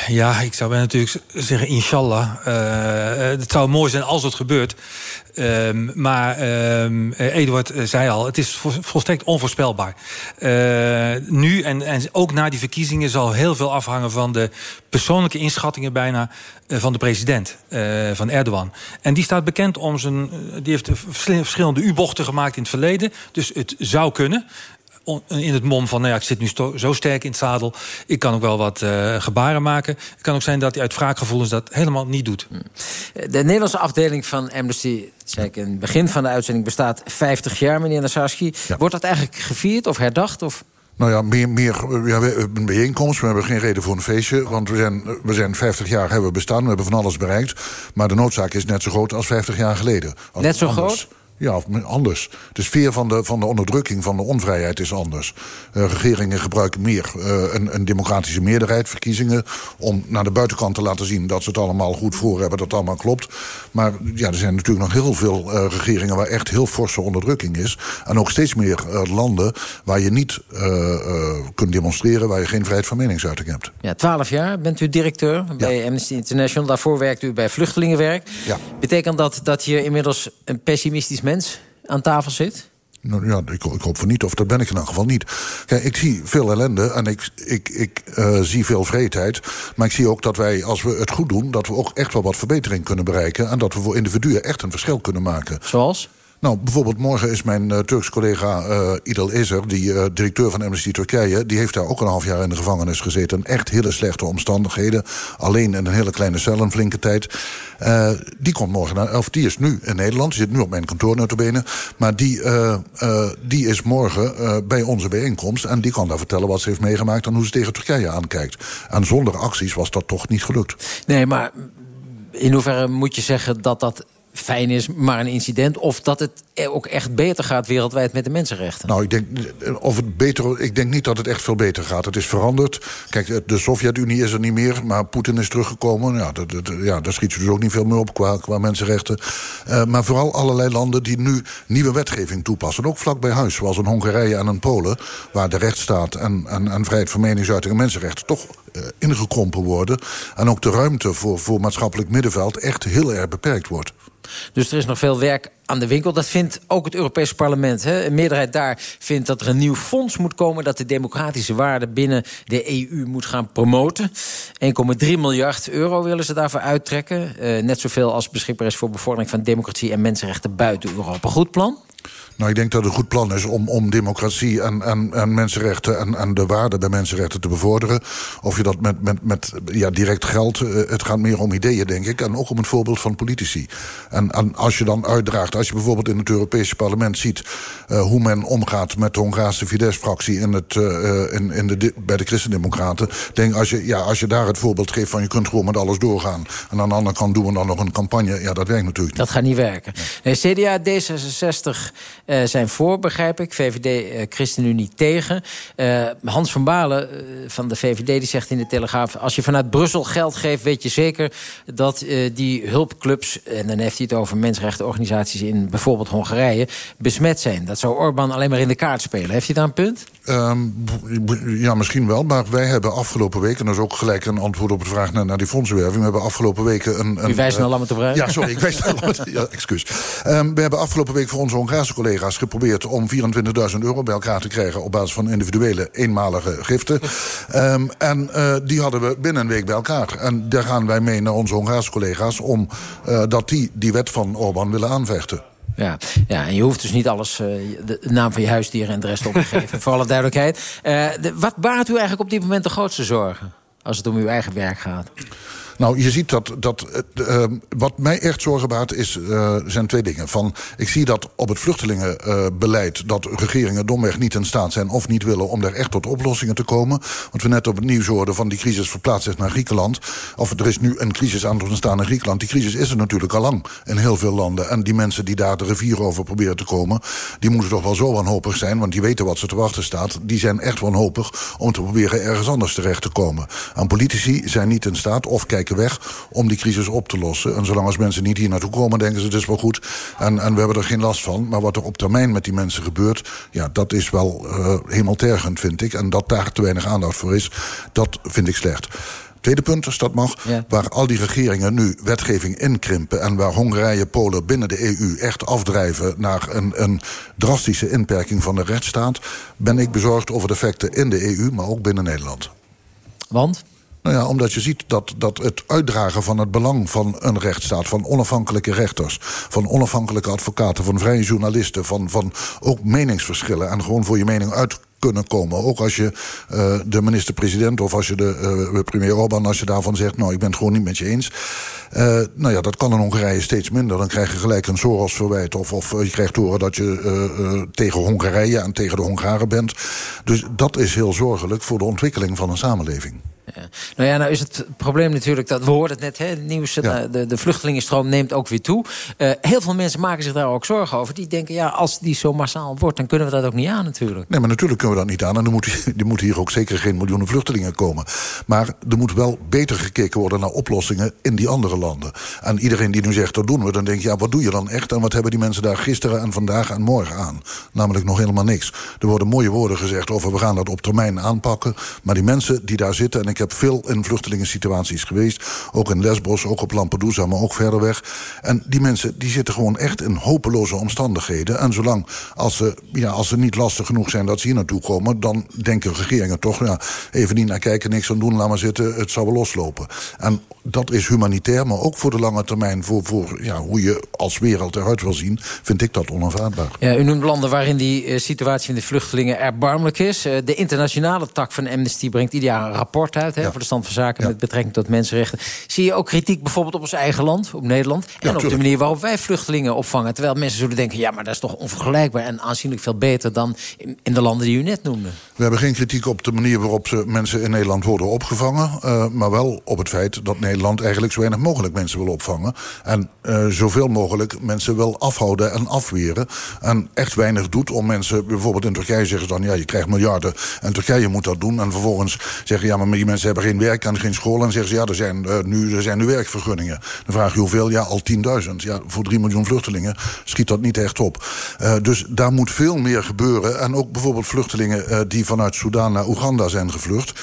Ja, ik zou natuurlijk zeggen, inshallah. Uh, het zou mooi zijn als het gebeurt. Um, maar um, Eduard zei al, het is volstrekt onvoorspelbaar. Nu en, en ook na die verkiezingen zal heel veel afhangen... van de persoonlijke inschattingen bijna van de president, van Erdogan. En die staat bekend om zijn... die heeft verschillende U-bochten gemaakt in het verleden. Dus het zou kunnen in het mom van, nou ja, ik zit nu zo sterk in het zadel... ik kan ook wel wat uh, gebaren maken. Het kan ook zijn dat hij uit wraakgevoelens dat helemaal niet doet. Hm. De Nederlandse afdeling van Amnesty, zei ik in het begin van de uitzending... bestaat 50 jaar, meneer Nassarski. Ja. Wordt dat eigenlijk gevierd of herdacht? Of... Nou ja, meer, meer ja, een bijeenkomst. We hebben geen reden voor een feestje. Want we zijn, we zijn 50 jaar hebben we bestaan. We hebben van alles bereikt. Maar de noodzaak is net zo groot als 50 jaar geleden. Net zo anders. groot? Ja, of anders. De sfeer van de, van de onderdrukking, van de onvrijheid is anders. Uh, regeringen gebruiken meer uh, een, een, democratische meerderheid, verkiezingen... om naar de buitenkant te laten zien dat ze het allemaal goed voor hebben... dat het allemaal klopt. Maar ja, er zijn natuurlijk nog heel veel uh, regeringen... waar echt heel forse onderdrukking is. En ook steeds meer landen waar je niet kunt demonstreren... waar je geen vrijheid van meningsuiting hebt. Ja, twaalf jaar bent u directeur bij ja. Amnesty International. Daarvoor werkt u bij Vluchtelingenwerk. Ja. Betekent dat dat hier inmiddels een pessimistisch mens aan tafel zit? Nou, ja, ik, ik, hoop van niet, of dat ben ik in elk geval niet. Kijk, ik zie veel ellende en ik, ik, ik uh, zie veel vreedheid. Maar ik zie ook dat wij, als we het goed doen... dat we ook echt wel wat verbetering kunnen bereiken... en dat we voor individuen echt een verschil kunnen maken. Zoals? Nou, bijvoorbeeld morgen is mijn uh, Turks collega uh, Idel Ezer... die uh, directeur van Amnesty Turkije... die heeft daar ook een half jaar in de gevangenis gezeten. Echt hele slechte omstandigheden. Alleen in een hele kleine cel een flinke tijd. die komt morgen naar... of die is nu in Nederland. Die zit nu op mijn kantoor notabene. Maar die, die is morgen bij onze bijeenkomst... en die kan daar vertellen wat ze heeft meegemaakt... en hoe ze tegen Turkije aankijkt. En zonder acties was dat toch niet gelukt. Nee, maar in hoeverre moet je zeggen dat dat fijn is, maar een incident... of dat het ook echt beter gaat wereldwijd met de mensenrechten? Nou, ik denk, of het beter, ik denk niet dat het echt veel beter gaat. Het is veranderd. Kijk, de Sovjet-Unie is er niet meer, maar Poetin is teruggekomen. Ja, dat, dat, ja, daar schiet je dus ook niet veel meer op qua, mensenrechten. Maar vooral allerlei landen die nu nieuwe wetgeving toepassen. Ook vlak bij huis, zoals in Hongarije en in Polen... waar de rechtsstaat en, en, en vrijheid van meningsuiting en mensenrechten... toch ingekrompen worden. En ook de ruimte voor, voor maatschappelijk middenveld echt heel erg beperkt wordt. Dus er is nog veel werk aan de winkel. Dat vindt ook het Europese parlement. Hè. Een meerderheid daar vindt dat er een nieuw fonds moet komen... dat de democratische waarden binnen de EU moet gaan promoten. 1,3 miljard euro willen ze daarvoor uittrekken. Uh, net zoveel als beschikbaar is voor bevordering van democratie... en mensenrechten buiten Europa. Goed plan? Nou, ik denk dat het een goed plan is om, om democratie en, en, en mensenrechten en, en de waarde bij mensenrechten te bevorderen. Of je dat met, met, met ja, direct geld. eh, het gaat meer om ideeën, denk ik. En ook om het voorbeeld van politici. En, en als je dan uitdraagt, als je bijvoorbeeld in het Europese parlement ziet eh, hoe men omgaat met de Hongaarse Fidesz-fractie in het, eh, in, in de, bij de Christendemocraten. Denk als je, ja, als je daar het voorbeeld geeft van je kunt gewoon met alles doorgaan. En aan de andere kant doen we dan nog een campagne. Ja, dat werkt natuurlijk niet. Dat gaat niet werken. Nee, CDA, D66 eh, zijn voor, begrijp ik. VVD, eh, ChristenUnie tegen. Eh, Hans van Balen van de VVD die zegt in de Telegraaf... als je vanuit Brussel geld geeft, weet je zeker... dat die hulpclubs, en dan heeft hij het over mensenrechtenorganisaties... in bijvoorbeeld Hongarije, besmet zijn. Dat zou Orbán alleen maar in de kaart spelen. Heeft hij daar een punt? Ehm, ja, misschien wel. Maar wij hebben afgelopen weken... en dat is ook gelijk een antwoord op de vraag naar, naar die fondsenwerving... we hebben afgelopen weken een... een U wijst eh, naar Lammert de Bruin. Ja, sorry, ik wijs naar Lammert. Ja, excuus. Ehm, we hebben afgelopen week voor onze Hongaarse collega's geprobeerd... om 24.000 euro bij elkaar te krijgen... op basis van individuele eenmalige giften. Ehm, en eh, die hadden we binnen een week bij elkaar. En daar gaan wij mee naar onze Hongaarse collega's... om eh, dat die die wet van Orbán willen aanvechten. Ja, ja, en je hoeft dus niet alles, eh, de naam van je huisdier en de rest op te geven. voor alle duidelijkheid. De- wat baart u eigenlijk op dit moment de grootste zorgen? Als het om uw eigen werk gaat. Nou, je ziet dat, dat eh, eh, wat mij echt zorgen baart is, eh, zijn twee dingen. Van, ik zie dat op het vluchtelingenbeleid... dat regeringen domweg niet in staat zijn of niet willen... om daar echt tot oplossingen te komen. Want we net op het nieuws hoorden van die crisis verplaatst zich naar Griekenland. Of er is nu een crisis aan het ontstaan in Griekenland. Die crisis is er natuurlijk al lang in heel veel landen. En die mensen die daar de rivier over proberen te komen... die moeten toch wel zo wanhopig zijn, want die weten wat ze te wachten staat. Die zijn echt wanhopig om te proberen ergens anders terecht te komen. En politici zijn niet in staat of kijken weg om die crisis op te lossen. En zolang als mensen niet hier naartoe komen, denken ze het is wel goed. En, en we hebben er geen last van. Maar wat er op termijn met die mensen gebeurt, ja, dat is wel eh hemeltergend, vind ik. En dat daar te weinig aandacht voor is, dat vind ik slecht. Tweede punt, als dat mag, waar al die regeringen nu wetgeving inkrimpen... en waar Hongarije, Polen binnen de EU echt afdrijven... naar een, een drastische inperking van de rechtsstaat... ben ik bezorgd over de effecten in de EU, maar ook binnen Nederland. Want? Nou ja, omdat je ziet dat, dat het uitdragen van het belang van een rechtsstaat... van onafhankelijke rechters, van onafhankelijke advocaten... van vrije journalisten, van, van ook meningsverschillen... en gewoon voor je mening uit kunnen komen. Ook als je uh, de minister-president of als je de uh, premier Orbán... als je daarvan zegt, nou, ik ben het gewoon niet met je eens... Uh, nou ja, dat kan in Hongarije steeds minder. Dan krijg je gelijk een Soros-verwijt. Of, of je krijgt horen dat je tegen Hongarije en tegen de Hongaren bent. Dus dat is heel zorgelijk voor de ontwikkeling van een samenleving. Ja. Nou ja, nou is het probleem natuurlijk dat we hoorden het net, hè, het nieuws, ja. de, de vluchtelingenstroom neemt ook weer toe. Uh, heel veel mensen maken zich daar ook zorgen over. Die denken, ja, als die zo massaal wordt, dan kunnen we dat ook niet aan natuurlijk. Nee, maar natuurlijk kunnen we dat niet aan. En er moeten moet hier ook zeker geen miljoenen vluchtelingen komen. Maar er moet wel beter gekeken worden naar oplossingen in die andere landen. En iedereen die nu zegt, dat doen we, dan denk je, ja, wat doe je dan echt? En wat hebben die mensen daar gisteren en vandaag en morgen aan? Namelijk nog helemaal niks. Er worden mooie woorden gezegd over, we gaan dat op termijn aanpakken. Maar die mensen die daar zitten, en ik heb veel in vluchtelingensituaties geweest. Ook in Lesbos, ook op Lampedusa, maar ook verder weg. En die mensen die zitten gewoon echt in hopeloze omstandigheden. En zolang als ze, ja, als ze niet lastig genoeg zijn dat ze hier naartoe komen... dan denken regeringen toch, ja, even niet naar kijken, niks aan doen, laat maar zitten. Het zal wel loslopen. En dat is humanitair, maar ook voor de lange termijn... voor, voor ja, hoe je als wereld eruit wil zien, vind ik dat onaanvaardbaar. Ja, u noemt landen waarin die uh, situatie van de vluchtelingen erbarmelijk is. Uh, de internationale tak van Amnesty brengt ieder jaar een rapport uit... Hè, voor de stand van zaken met betrekking tot mensenrechten. Zie je ook kritiek bijvoorbeeld op ons eigen land, op Nederland... en op de manier waarop wij vluchtelingen opvangen. Terwijl mensen zullen denken, ja, maar dat is toch onvergelijkbaar... en aanzienlijk veel beter dan in, in de landen die u net noemde. We hebben geen kritiek op de manier waarop ze mensen in Nederland worden opgevangen... Uh, maar wel op het feit dat Nederland eigenlijk zo weinig mogelijk mensen wil opvangen... en uh, zoveel mogelijk mensen wil afhouden en afweren... en echt weinig doet om mensen... bijvoorbeeld in Turkije zeggen ze dan, ja, je krijgt miljarden... en Turkije moet dat doen en vervolgens zeggen... ja, maar die mensen hebben geen werk en geen school... en zeggen ze, ja, er zijn, uh, nu, er zijn nu werkvergunningen. Dan vraag je hoeveel? Ja, al 10.000. Ja, voor 3 miljoen vluchtelingen schiet dat niet echt op. Uh, dus daar moet veel meer gebeuren. En ook bijvoorbeeld vluchtelingen uh, die vanuit Soudaan naar Oeganda zijn gevlucht...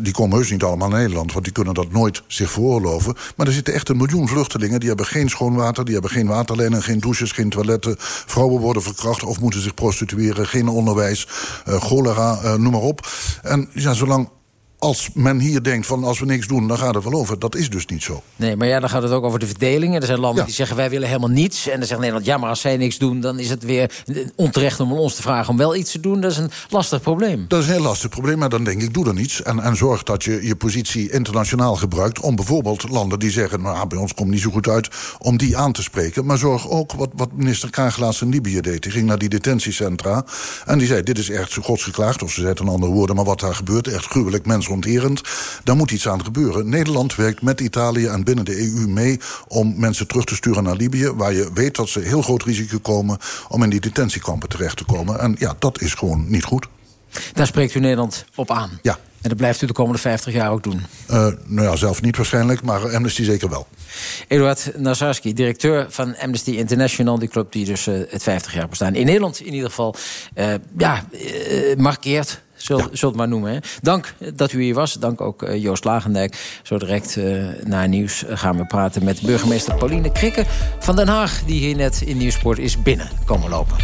Die komen heus niet allemaal naar Nederland, want die kunnen dat nooit zich veroorloven. Maar er zitten echt een miljoen vluchtelingen. Die hebben geen schoon water, die hebben geen waterlijnen, geen douches, geen toiletten. Vrouwen worden verkracht of moeten zich prostitueren. Geen onderwijs, cholera, noem maar op. En ja, zolang als men hier denkt van als we niks doen, dan gaat het wel over. Dat is dus niet zo. Nee, maar ja, dan gaat het ook over de verdelingen. Er zijn landen die zeggen wij willen helemaal niets. En dan zegt Nederland, ja, maar als zij niks doen... dan is het weer onterecht om ons te vragen om wel iets te doen. Dat is een lastig probleem. Dat is een heel lastig probleem, maar dan denk ik, doe dan iets. En, en zorg dat je je positie internationaal gebruikt... om bijvoorbeeld landen die zeggen, nou, bij ons komt niet zo goed uit... om die aan te spreken. Maar zorg ook, wat, wat minister Kagelaars in Libië deed. Die ging naar die detentiecentra en die zei, dit is echt zo godsgeklaagd. Of ze zei het in andere woorden, maar wat daar gebeurt... echt gruwelijk, mensonterend. Daar moet iets aan gebeuren. Nederland werkt met Italië en binnen de EU mee... om mensen terug te sturen naar Libië... waar je weet dat ze heel groot risico komen... om in die detentiekampen terecht te komen. En ja, dat is gewoon niet goed. Daar spreekt u Nederland op aan? Ja. En dat blijft u de komende 50 jaar ook doen? Uh, nou ja, zelf niet waarschijnlijk, maar Amnesty zeker wel. Eduard Nazarski, directeur van Amnesty International... die club die dus uh, het 50 jaar bestaan. In Nederland in ieder geval, uh, ja, markeert Zul, ja. zult maar noemen. Hè. Dank dat u hier was. Dank ook uh, Joost Lagendijk. Zo direct uh, na nieuws gaan we praten met burgemeester Pauline Krikke van Den Haag... die hier net in Nieuwsport is binnen komen lopen.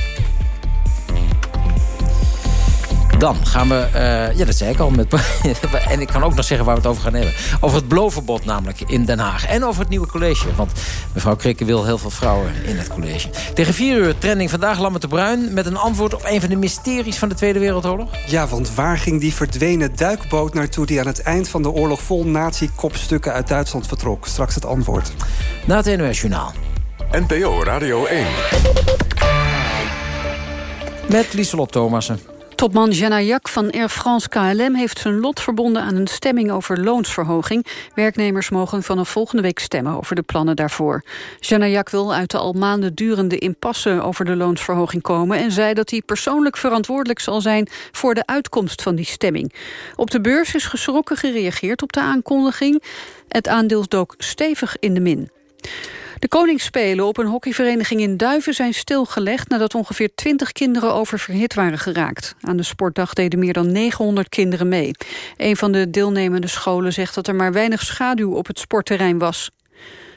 Dan gaan we, uh, ja dat zei ik al, met, en ik kan ook nog zeggen waar we het over gaan hebben. Over het bloverbod namelijk in Den Haag. En over het nieuwe college, want mevrouw Krikke wil heel veel vrouwen in het college. Tegen vier uur trending vandaag Lamme de Bruin... met een antwoord op een van de mysteries van de Tweede Wereldoorlog. Ja, want waar ging die verdwenen duikboot naartoe... die aan het eind van de oorlog vol nazi-kopstukken uit Duitsland vertrok? Straks het antwoord. Na het NOS Journaal. NPO Radio 1. Met Lieselot Thomassen. Topman Janajak van Air France KLM heeft zijn lot verbonden aan een stemming over loonsverhoging. Werknemers mogen vanaf volgende week stemmen over de plannen daarvoor. Janajak wil uit de al maanden durende impasse over de loonsverhoging komen... en zei dat hij persoonlijk verantwoordelijk zal zijn voor de uitkomst van die stemming. Op de beurs is geschrokken gereageerd op de aankondiging. Het aandeel dook stevig in de min. De Koningsspelen op een hockeyvereniging in Duiven zijn stilgelegd... nadat ongeveer 20 kinderen oververhit waren geraakt. Aan de sportdag deden meer dan 900 kinderen mee. Een van de deelnemende scholen zegt dat er maar weinig schaduw op het sportterrein was.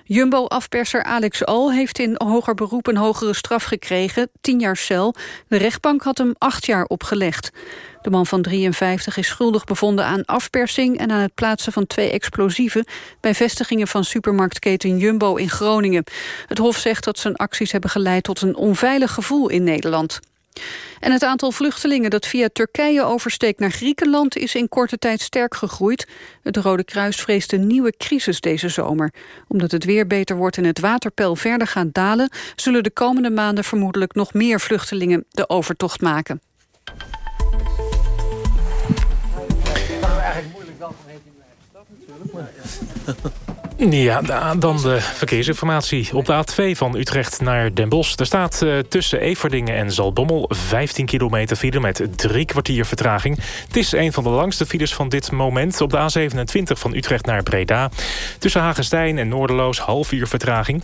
Jumbo-afperser Alex Al heeft in hoger beroep een hogere straf gekregen, 10 jaar cel. De rechtbank had hem 8 jaar opgelegd. De man van 53 is schuldig bevonden aan afpersing... en aan het plaatsen van twee explosieven... bij vestigingen van supermarktketen Jumbo in Groningen. Het Hof zegt dat zijn acties hebben geleid tot een onveilig gevoel in Nederland. En het aantal vluchtelingen dat via Turkije oversteekt naar Griekenland... is in korte tijd sterk gegroeid. Het Rode Kruis vreest een nieuwe crisis deze zomer. Omdat het weer beter wordt en het waterpeil verder gaat dalen... zullen de komende maanden vermoedelijk nog meer vluchtelingen de overtocht maken. Ja, dan de verkeersinformatie. Op de A2 van Utrecht naar Den Bosch. Er staat uh, tussen Everdingen en Zalbommel 15 kilometer file met drie kwartier vertraging. Het is een van de langste files van dit moment. Op de A27 van Utrecht naar Breda. Tussen Hagenstein en Noorderloos half uur vertraging.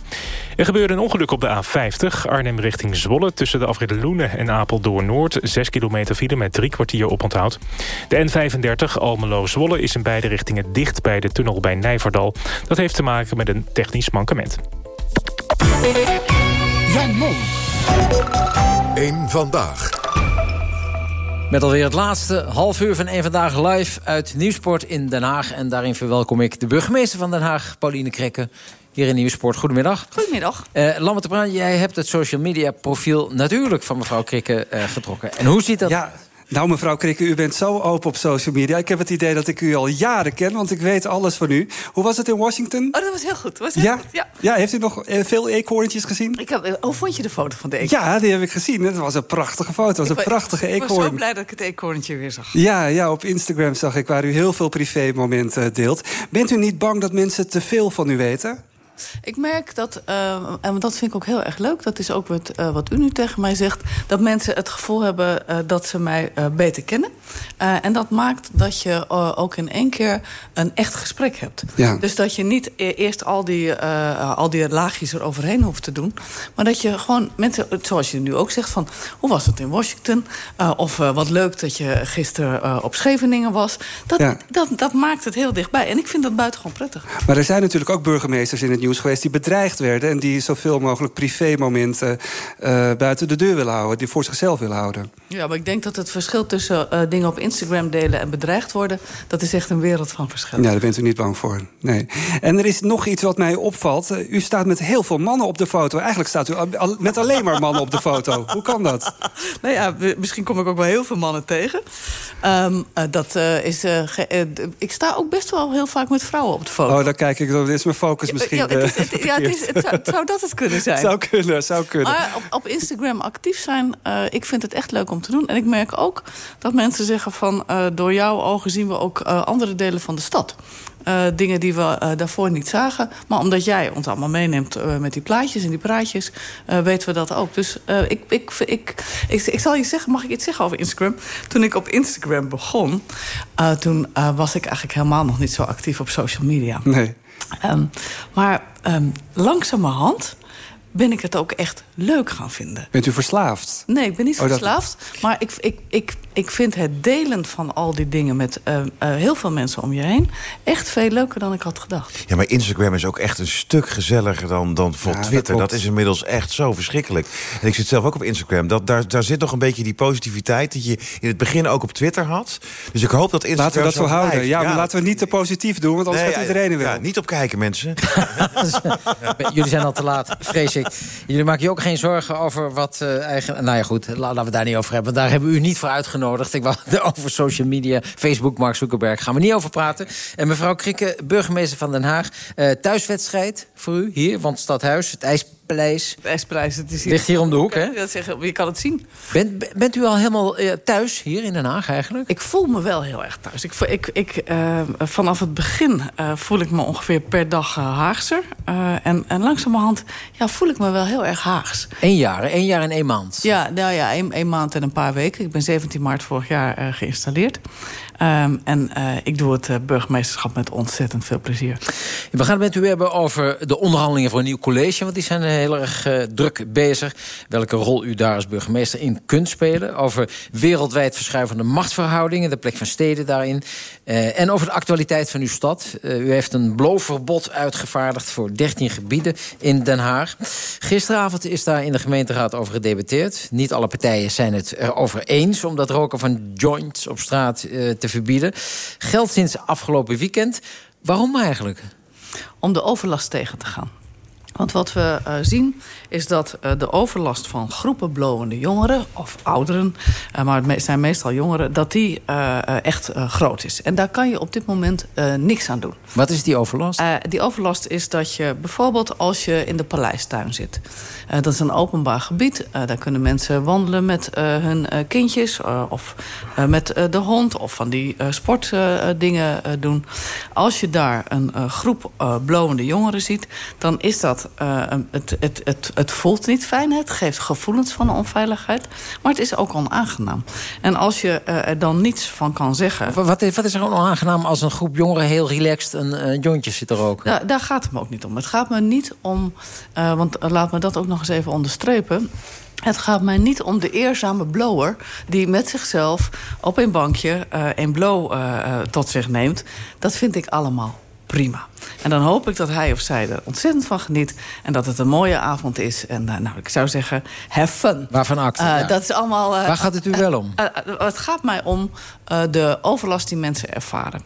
Er gebeurde een ongeluk op de A50. Arnhem richting Zwolle. Tussen de afrit Loenen en Apeldoorn Noord. 6 kilometer file met drie kwartier oponthoud. De N35 Almelo-Zwolle is in beide richtingen dicht bij de tunnel bij Nijverdal. Dat heeft te maken met een technisch mankement. Jan. Eén vandaag. Met alweer het laatste half uur van één Vandaag live uit Nieuwsport in Den Haag. En daarin verwelkom ik de burgemeester van Den Haag, Pauline Krekke. Hier in Nieuwsport. Goedemiddag. Goedemiddag. Uh, Lambert de Bruin, jij hebt het social media profiel natuurlijk van mevrouw Krikke uh, getrokken. En hoe ziet dat ja. Nou, mevrouw Krikke, u bent zo open op social media. Ik heb het idee dat ik u al jaren ken, want ik weet alles van u. Hoe was het in Washington? Oh, dat was heel goed. Was heel ja? Goed, ja. ja, heeft u nog eh, veel eekhoorntjes gezien? Ik heb, hoe vond je de foto van de eekhoorn? Ja, die heb ik gezien. Het was een prachtige foto. Het was een prachtige eekhoorn. Ik was zo blij dat ik het eekhoorntje weer zag. Ja, ja, op Instagram zag ik waar u heel veel privé-momenten deelt. Bent u niet bang dat mensen te veel van u weten? Ik merk dat, uh, en dat vind ik ook heel erg leuk... dat is ook wat, uh, wat u nu tegen mij zegt... dat mensen het gevoel hebben uh, dat ze mij beter kennen. en dat maakt dat je ook in één keer een echt gesprek hebt. Ja. Dus dat je niet e eerst al die, al die laagjes eroverheen hoeft te doen... maar dat je gewoon mensen, zoals je nu ook zegt... van hoe was het in Washington? of wat leuk dat je gisteren op Scheveningen was. Dat, ja. dat, dat maakt het heel dichtbij. En ik vind dat buitengewoon prettig. Maar er zijn natuurlijk ook burgemeesters in het nieuws geweest die bedreigd werden... en die zoveel mogelijk privémomenten uh, buiten de deur willen houden... die voor zichzelf willen houden. Ja, maar ik denk dat het verschil tussen uh, dingen op Instagram delen... en bedreigd worden, dat is echt een wereld van verschil. Ja, daar bent u niet bang voor, nee. En er is nog iets wat mij opvalt. U staat met heel veel mannen op de foto. Eigenlijk staat u al, met alleen maar mannen op de foto. Hoe kan dat? Nou ja, misschien kom ik ook wel heel veel mannen tegen. Um, uh, dat is... ik sta ook best wel heel vaak met vrouwen op de foto. Oh, dan kijk ik, dit is mijn focus misschien. Ja, het, is, het, ja, het, is, het zou, zou, dat het kunnen zijn? Zou kunnen, zou kunnen. Maar op, op Instagram actief zijn, uh, ik vind het echt leuk om te doen. En ik merk ook dat mensen zeggen van... Uh, door jouw ogen zien we ook uh, andere delen van de stad. Dingen die we daarvoor niet zagen. Maar omdat jij ons allemaal meeneemt met die plaatjes en die praatjes... weten we dat ook. Dus ik, ik, ik, ik, ik, zal je zeggen, mag ik iets zeggen over Instagram? Toen ik op Instagram begon... toen was ik eigenlijk helemaal nog niet zo actief op social media. Nee. Um, maar um, langzamerhand ben ik het ook echt leuk gaan vinden. Bent u verslaafd? Nee, ik ben niet oh, verslaafd. Dat... Maar ik, ik, ik, ik vind het delen van al die dingen met uh, uh, heel veel mensen om je heen... echt veel leuker dan ik had gedacht. Ja, maar Instagram is ook echt een stuk gezelliger dan, dan voor ja, Twitter. Dat, dat, is inmiddels echt zo verschrikkelijk. En ik zit zelf ook op Instagram. Dat, daar, daar zit nog een beetje die positiviteit... die je in het begin ook op Twitter had. Dus ik hoop dat Instagram Laten we dat zo houden. Ja, maar laten we niet te positief doen... want anders nee, gaat iedereen er wel. Ja, niet op kijken, mensen. Jullie zijn al te laat, vrees ik. Jullie maken je ook geen zorgen over wat uh, eigen... Nou ja, goed, laten we daar niet over hebben. Daar hebben we u niet voor uitgenodigd. Ik wou over social media, Facebook, Mark Zuckerberg... gaan we niet over praten. En mevrouw Krikke, burgemeester van Den Haag. Uh, thuiswedstrijd voor u hier, want Stadhuis, het ijs Het IJspaleis, het is hier. Ligt hier om de hoek, hè? Dat zeg, je kan het zien. Bent, bent u al helemaal uh, thuis hier in Den Haag eigenlijk? Ik voel me wel heel erg thuis. Ik, ik, ik, uh, vanaf het begin uh, voel ik me ongeveer per dag Haagser. en, en langzamerhand ja, voel ik me wel heel erg Haags. Eén jaar, één jaar en één maand? Ja, nou ja, één, één maand en een paar weken. Ik ben 17 maart vorig jaar geïnstalleerd. Um, en uh, ik doe het uh, burgemeesterschap met ontzettend veel plezier. We gaan het met u hebben over de onderhandelingen voor een nieuw college. Want die zijn heel erg druk bezig. Welke rol u daar als burgemeester in kunt spelen. Over wereldwijd verschuivende machtsverhoudingen. De plek van steden daarin. En over de actualiteit van uw stad. u heeft een blowverbod uitgevaardigd voor 13 gebieden in Den Haag. Gisteravond is daar in de gemeenteraad over gedebatteerd. Niet alle partijen zijn het erover eens... om dat roken van joints op straat te verbieden. Geldt sinds afgelopen weekend. Waarom eigenlijk? Om de overlast tegen te gaan. Want wat we uh, zien is dat uh, de overlast van groepen blowende jongeren... of ouderen, uh, maar het zijn meestal jongeren... dat die echt groot is. En daar kan je op dit moment niks aan doen. Wat is die overlast? die overlast is dat je bijvoorbeeld als je in de paleistuin zit... dat is een openbaar gebied. daar kunnen mensen wandelen met hun kindjes... of met de hond of van die sportdingen doen. Als je daar een groep blowende jongeren ziet... dan is dat uh, het, het, het, het voelt niet fijn. Het geeft gevoelens van onveiligheid. Maar het is ook onaangenaam. En als je uh, er dan niets van kan zeggen... Wat is, wat is er onaangenaam als een groep jongeren heel relaxed een uh, jointje zit er ook? Ja, daar gaat het me ook niet om. Het gaat me niet om... want laat me dat ook nog eens even onderstrepen... Het gaat mij niet om de eerzame blower... die met zichzelf op een bankje uh, een blow uh, tot zich neemt. Dat vind ik allemaal prima. En dan hoop ik dat hij of zij er ontzettend van geniet. En dat het een mooie avond is. En uh, nou, ik zou zeggen, have fun. Waarvan acte? Uh, ja. Dat is allemaal... Uh, Waar gaat het u wel om? het gaat mij om de overlast die mensen ervaren.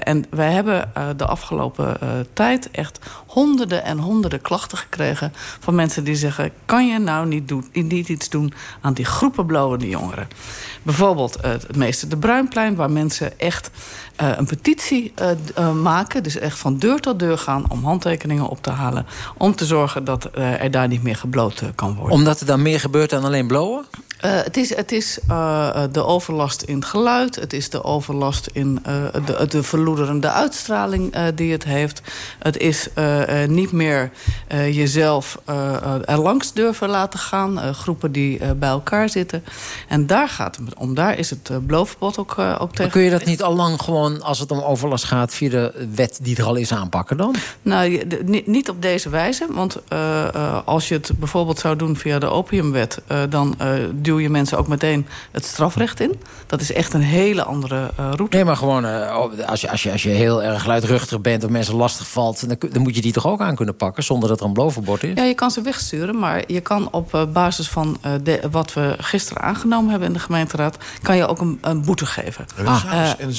en wij hebben de afgelopen tijd echt honderden en honderden klachten gekregen... van mensen die zeggen, kan je nou niet, doen, niet iets doen aan die groepen blowende jongeren? Bijvoorbeeld het meeste de Bruinplein, waar mensen echt een petitie maken... dus echt van deur tot deur gaan om handtekeningen op te halen. Om te zorgen dat er daar niet meer gebloot kan worden. Omdat er dan meer gebeurt dan alleen blowen? Uh, het is, het is uh, de overlast in het geluid. Het is de overlast in uh, de, de verloederende uitstraling die het heeft. Het is niet meer jezelf er langs durven laten gaan. groepen die bij elkaar zitten. En daar gaat het om. Daar is het uh, ook, ook tegen. kun je dat niet al lang gewoon, als het om overlast gaat... via de wet die er al is aanpakken dan? Nou, niet op deze wijze. Want eh, eh, als je het bijvoorbeeld zou doen via de opiumwet... eh, dan eh, duw je mensen ook meteen het strafrecht in. Dat is echt een hele andere eh, route. Nee, maar gewoon oh, als, je, als, je, als je heel erg luidruchtig bent... of mensen lastig valt, dan, dan moet je die toch ook aan kunnen pakken... zonder dat er een blowverbod is? Ja, je kan ze wegsturen, maar je kan op basis van eh, de, wat we gisteren aangenomen hebben in de gemeenteraad, kan je ook een, een boete geven. En Ah. een, samens- een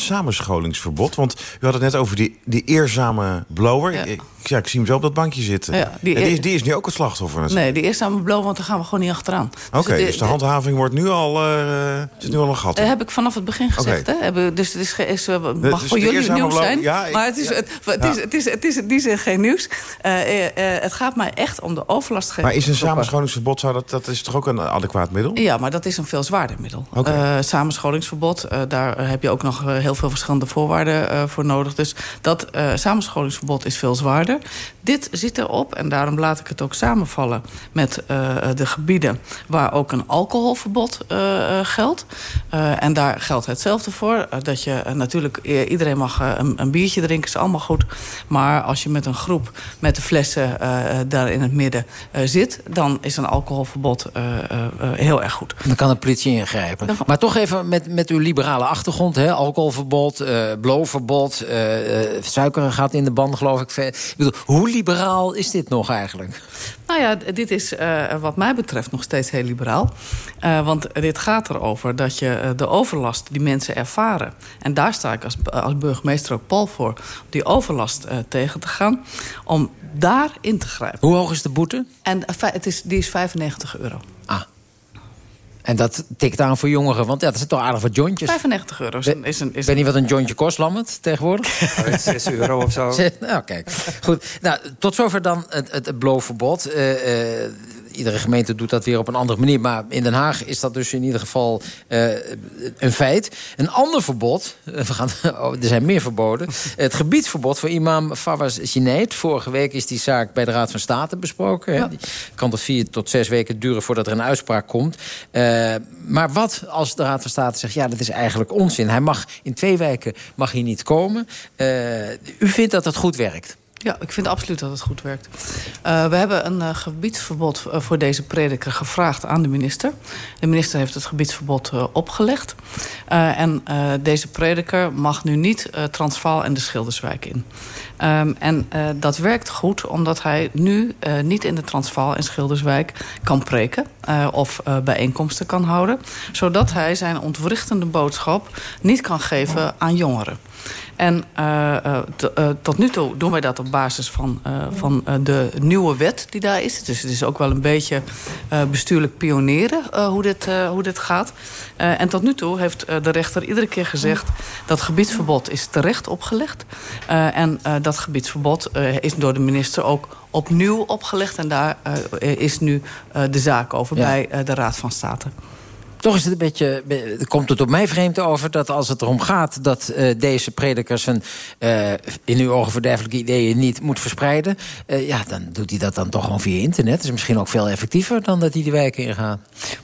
Want u had het net over die, die eerzame blower. Ik, ja, ik zie hem zo op dat bankje zitten. Ja, die En die, eer- is, die is nu ook het slachtoffer. Nee, die eerste aan mijn blow, want daar gaan we gewoon niet achteraan. Oké, het- dus de handhaving wordt nu al, eh zit nu al een gat. Dat in. heb ik vanaf het begin gezegd. Oké. Hè? Dus het is, is, eh, mag dus voor jullie nieuws zijn. ja, ik- maar het is, ja. het, is, het, is, het, is die zin geen nieuws. Eh, eh, eh, het gaat mij echt om de overlastgeving. Maar is een samenscholingsverbod, zou dat, dat is toch ook een adequaat middel? Ja, maar dat is een veel zwaarder middel. Eh, samenscholingsverbod, eh, daar heb je ook nog eh, heel veel verschillende voorwaarden eh, voor nodig. Dus dat eh, samenscholingsverbod is veel zwaarder. Dit zit erop, en daarom laat ik het ook samenvallen... met eh, de gebieden waar ook een alcoholverbod eh, eh, geldt. En daar geldt hetzelfde voor. dat je natuurlijk, iedereen mag een, een biertje drinken, is allemaal goed. Maar als je met een groep met de flessen daar in het midden zit... dan is een alcoholverbod heel erg goed. Dan kan de politie ingrijpen. Maar toch even met, met uw liberale achtergrond. Hè? Alcoholverbod, blowverbod, suiker gaat in de ban, geloof ik. Bedoel, hoe liberaal is dit nog eigenlijk? Nou ja, dit is eh, wat mij betreft nog steeds heel liberaal. Eh, want dit gaat erover dat je eh, de overlast die mensen ervaren... en daar sta ik als, als burgemeester ook pal voor... om die overlast tegen te gaan, om daar in te grijpen. Hoe hoog is de boete? En het is, die is 95 euro. En dat tikt aan voor jongeren, want ja, dat zijn toch aardig wat jointjes. 95 euro is een... Is een, is Ik weet niet wat een jointje kost, Lammert, tegenwoordig? 6 euro of zo. Nou, kijk. Goed. Nou, tot zover dan het, het, het blowverbod. Eh, eh, iedere gemeente doet dat weer op een andere manier. Maar in Den Haag is dat dus in ieder geval eh, een feit. Een ander verbod, eh, we gaan, oh, er zijn meer verboden. Het gebiedsverbod voor imam Fawaz Jineet. Vorige week is die zaak bij de Raad van State besproken. Die kan tot vier tot zes weken duren voordat er een uitspraak komt. Eh, maar wat als de Raad van State zegt... ja, dat is eigenlijk onzin. Hij mag in twee weken mag hij niet komen. U vindt dat dat goed werkt? Ja, ik vind absoluut dat het goed werkt. Eh, we hebben een eh, gebiedsverbod eh, voor deze prediker gevraagd aan de minister. De minister heeft het gebiedsverbod eh, opgelegd. En deze prediker mag nu niet Transvaal en de Schilderswijk in. Ehm, en eh, dat werkt goed omdat hij nu eh, niet in de Transvaal en Schilderswijk kan preken... eh, of bijeenkomsten kan houden... zodat hij zijn ontwrichtende boodschap niet kan geven aan jongeren. En t- eh, tot nu toe doen wij dat op basis van, eh, van de nieuwe wet die daar is. Dus het is ook wel een beetje bestuurlijk pioneren hoe, dit, hoe dit gaat. En tot nu toe heeft de rechter iedere keer gezegd... dat gebiedsverbod is terecht opgelegd. En dat gebiedsverbod eh, is door de minister ook opnieuw opgelegd. En daar eh, is nu eh, de zaak over Ja. bij eh, de Raad van State. Toch is het een beetje, be- komt het op mij vreemd over dat als het erom gaat dat eh, deze predikers hun eh, in uw ogen verderfelijke ideeën niet moet verspreiden, eh, ja, dan doet hij dat dan toch gewoon via internet. Dat is misschien ook veel effectiever dan dat hij de wijken ingaat.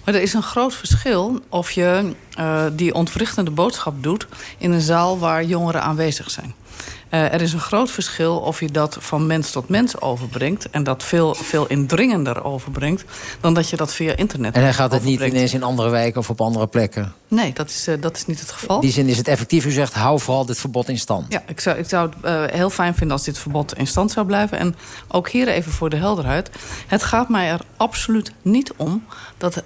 Maar er is een groot verschil of je eh, die ontwrichtende boodschap doet... in een zaal waar jongeren aanwezig zijn. Eh, er is een groot verschil of je dat van mens tot mens overbrengt... en dat veel, veel indringender overbrengt... dan dat je dat via internet En hij gaat het niet ineens in andere wijken of op andere plekken. Nee, dat is, eh, dat is niet het geval. In die zin is het effectief. U zegt, hou vooral dit verbod in stand. Ja, ik zou, ik zou het eh, heel fijn vinden als dit verbod in stand zou blijven. En ook hier even voor de helderheid. Het gaat mij er absoluut niet om dat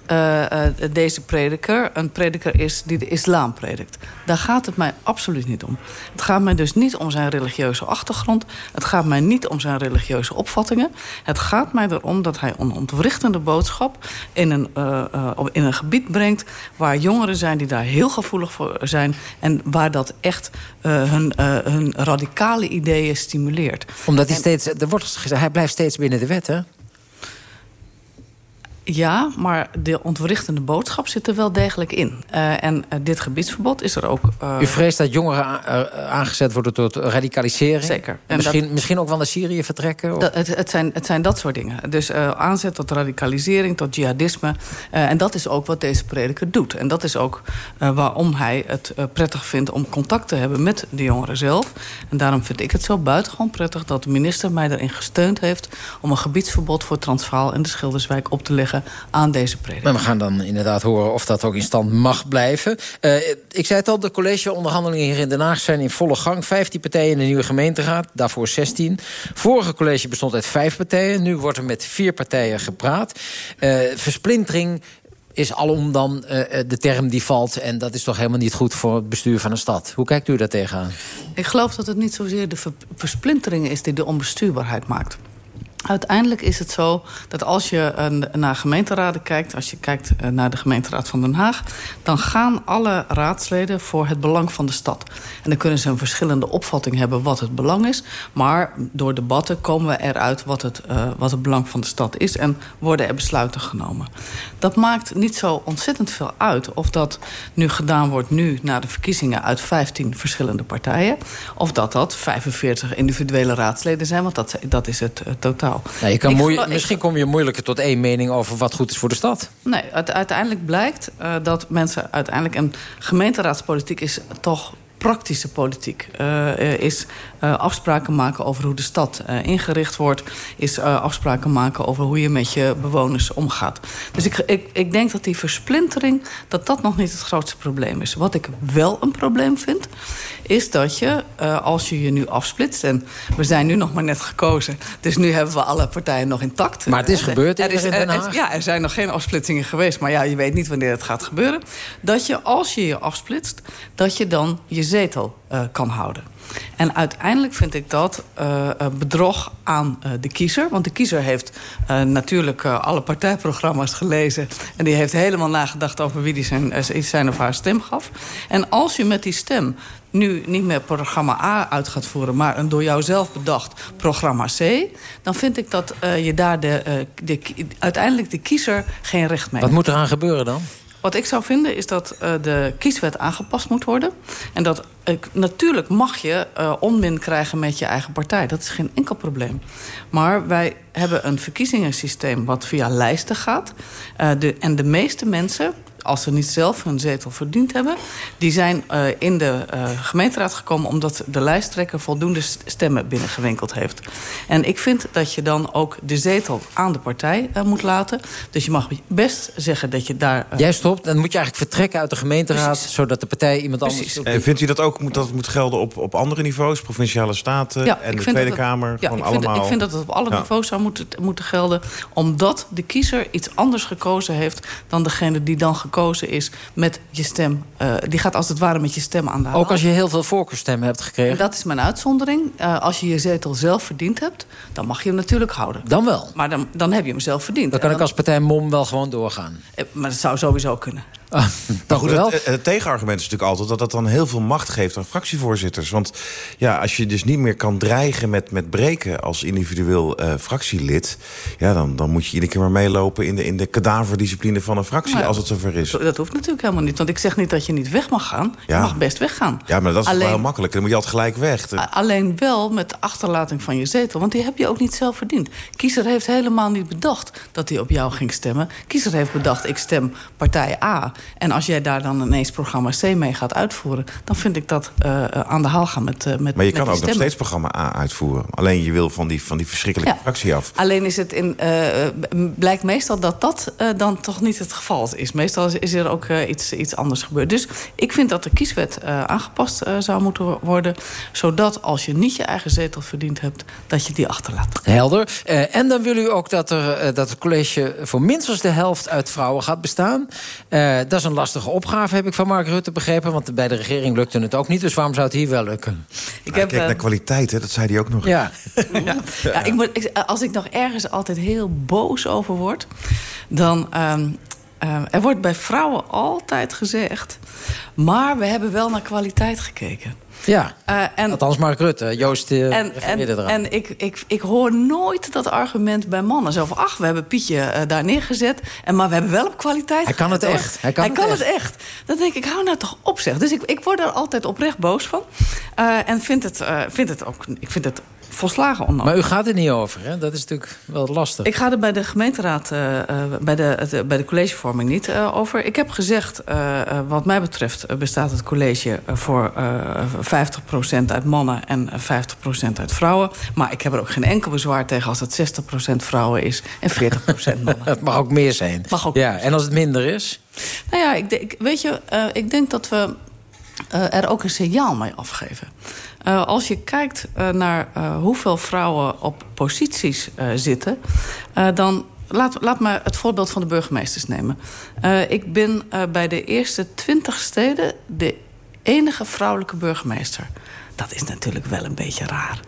deze prediker een prediker is die de islam predikt. Daar gaat het mij absoluut niet om. Het gaat mij dus niet om zijn religieuze achtergrond. Het gaat mij niet om zijn religieuze opvattingen. Het gaat mij erom dat hij een ontwrichtende boodschap in een, eh, eh, in een gebied brengt waar jongeren zijn die daar heel gevoelig voor zijn en waar dat echt eh, hun, hun radicale ideeën stimuleert. Omdat hij steeds, er wordt hij blijft steeds binnen de wet, hè? Ja, maar de ontwrichtende boodschap zit er wel degelijk in. Uh, en uh, dit gebiedsverbod is er ook... Uh... U vreest dat jongeren aangezet worden tot radicalisering? Zeker. En misschien, dat... misschien ook wel naar Syrië vertrekken? Dat, het, het, zijn, het zijn dat soort dingen. Dus aanzet tot radicalisering, tot jihadisme. en dat is ook wat deze prediker doet. En dat is ook waarom hij het prettig vindt om contact te hebben met de jongeren zelf. En daarom vind ik het zo buitengewoon prettig... dat de minister mij erin gesteund heeft... om een gebiedsverbod voor Transvaal en de Schilderswijk op te leggen aan deze prediking. Maar we gaan dan inderdaad horen of dat ook in stand mag blijven. Uh, ik zei het al, de collegeonderhandelingen hier in Den Haag zijn in volle gang. 15 partijen in de nieuwe gemeenteraad, daarvoor 16. Vorige college bestond uit vijf partijen. Nu wordt er met vier partijen gepraat. Uh, versplintering is alom dan uh, de term die valt. En dat is toch helemaal niet goed voor het bestuur van een stad. Hoe kijkt u daar tegenaan? Ik geloof dat het niet zozeer de versplintering is die de onbestuurbaarheid maakt. Uiteindelijk is het zo dat als je naar gemeenteraden kijkt... als je kijkt eh, naar de gemeenteraad van Den Haag... dan gaan alle raadsleden voor het belang van de stad. En dan kunnen ze een verschillende opvatting hebben wat het belang is. Maar door debatten komen we eruit wat het, uh, wat het belang van de stad is... en worden er besluiten genomen. Dat maakt niet zo ontzettend veel uit of dat nu gedaan wordt... nu na de verkiezingen uit 15 verschillende partijen... of dat dat 45 individuele raadsleden zijn, want dat, dat is het uh, totaal. Nou, je kan moe misschien kom je moeilijker tot één mening over wat goed is voor de stad. Nee, uiteindelijk blijkt uh, dat mensen uiteindelijk... en gemeenteraadspolitiek is toch praktische politiek. Uh, is uh, afspraken maken over hoe de stad uh, ingericht wordt. Is afspraken maken over hoe je met je bewoners omgaat. Dus ik, ik, ik denk dat die versplintering... dat dat nog niet het grootste probleem is. Wat ik wel een probleem vind... is dat je, als je je nu afsplitst... en we zijn nu nog maar net gekozen... dus nu hebben we alle partijen nog intact. Maar het is gebeurd er, is, er, er, Ja, er zijn nog geen afsplitsingen geweest. Maar ja, je weet niet wanneer het gaat gebeuren. Dat je, als je je afsplitst... dat je dan je zetel uh, kan houden. En uiteindelijk vind ik dat uh, bedrog aan uh, de kiezer. Want de kiezer heeft natuurlijk alle partijprogramma's gelezen... en die heeft helemaal nagedacht over wie die zijn, zijn of haar stem gaf. En als je met die stem nu niet meer programma A uit gaat voeren... maar een door jou zelf bedacht programma C... dan vind ik dat je daar de, de, uiteindelijk de kiezer geen recht mee Wat moet er aan gebeuren dan? Wat ik zou vinden is dat uh, de kieswet aangepast moet worden. En dat natuurlijk mag je uh, onmin krijgen met je eigen partij. Dat is geen enkel probleem. Maar wij hebben een verkiezingensysteem wat via lijsten gaat. de, en de meeste mensen als ze niet zelf hun zetel verdiend hebben... die zijn uh, in de uh, gemeenteraad gekomen... omdat de lijsttrekker voldoende stemmen binnengewinkeld heeft. En ik vind dat je dan ook de zetel aan de partij uh, moet laten. Dus je mag best zeggen dat je daar... Jij stopt, dan moet je eigenlijk vertrekken uit de gemeenteraad... Precies. zodat de partij iemand Precies. anders... En vindt u dat ook moet, dat het moet gelden op, op andere niveaus? Provinciale staten ja, en de Tweede Kamer? Ja, ik vind, ik vind, dat het op alle ja. niveaus zou moeten, moeten gelden... omdat de kiezer iets anders gekozen heeft... dan degene die dan gekozen gekozen is met je stem. Uh, die gaat als het ware met je stem aan de haal. Ook als je heel veel voorkeurstemmen hebt gekregen? En dat is mijn uitzondering. Uh, als je je zetel zelf verdiend hebt, dan mag je hem natuurlijk houden. Dan wel? Maar dan, dan heb je hem zelf verdiend. Dan kan ik als partij MOM wel gewoon doorgaan? Uh, maar dat zou sowieso kunnen. Ah, maar goed, het, het, tegenargument is natuurlijk altijd dat dat dan heel veel macht geeft aan fractievoorzitters. Want ja, als je dus niet meer kan dreigen met, met breken als individueel uh, fractielid, ja, dan, dan moet je iedere keer maar meelopen in de, in de kadaverdiscipline van een fractie als het zover is. Dat hoeft natuurlijk helemaal niet. Want ik zeg niet dat je niet weg mag gaan. Ja. Je mag best weggaan. Ja, maar dat is Alleen- wel heel makkelijk. Dan moet je altijd gelijk weg. Alleen wel met de achterlating van je zetel. Want die heb je ook niet zelf verdiend. Kiezer heeft helemaal niet bedacht dat hij op jou ging stemmen. Kiezer heeft bedacht, ik stem partij A. En als jij daar dan ineens programma C mee gaat uitvoeren... dan vind ik dat eh, aan de haal gaan met, eh, met Maar je met kan ook nog steeds programma A uitvoeren. Alleen je wil van die, van die verschrikkelijke Ja. fractie af. Alleen is het in, eh, blijkt meestal dat dat eh, dan toch niet het geval is. Meestal is, is er ook eh, iets, iets anders gebeurd. Dus ik vind dat de kieswet eh, aangepast eh, zou moeten worden. Zodat als je niet je eigen zetel verdiend hebt, dat je die achterlaat. Helder. Eh, en dan wil u ook dat, er, eh, dat het college voor minstens de helft uit vrouwen gaat bestaan. Eh, dat is een lastige opgave, heb ik van Mark Rutte begrepen. Want bij de regering lukte het ook niet. Dus waarom zou het hier wel lukken? Ik Kijk naar kwaliteit, hè? dat zei hij ook nog. Ja. Ja, ja ik moet, ik- als ik nog ergens altijd heel boos over word... dan... ehm, eh, er wordt bij vrouwen altijd gezegd... maar we hebben wel naar kwaliteit gekeken. Ja, Uh, en, althans Mark Rutte. Joost uh, en, en, en ik, ik, ik hoor nooit dat argument bij mannen. Van, ach, we hebben Pietje uh, daar neergezet... En, maar we hebben wel op kwaliteit Hij kan het echt. Hij kan, Hij het, kan echt. het echt. Dan denk ik, hou nou toch op zeg. Dus ik, ik word er altijd oprecht boos van. En vind het, vind het ook... Ik vind het volslagen onnodig. Maar u gaat er niet over, hè? Dat is natuurlijk wel lastig. Ik ga er bij de gemeenteraad, uh, bij, de, uh, bij de collegevorming niet uh, over. Ik heb gezegd, wat mij betreft bestaat het college voor 50% uit mannen en 50% uit vrouwen. Maar ik heb er ook geen enkel bezwaar tegen als het 60% vrouwen is en 40% mannen. het mag ook meer zijn. Mag ook ja, en als het minder is? Nou ja, ik, ik, weet je, ik denk dat we er ook een signaal mee afgeven. Uh, als je kijkt uh, naar uh, hoeveel vrouwen op posities zitten... dan laat, laat me het voorbeeld van de burgemeesters nemen. ik ben bij de eerste twintig steden de enige vrouwelijke burgemeester. Dat is natuurlijk wel een beetje raar.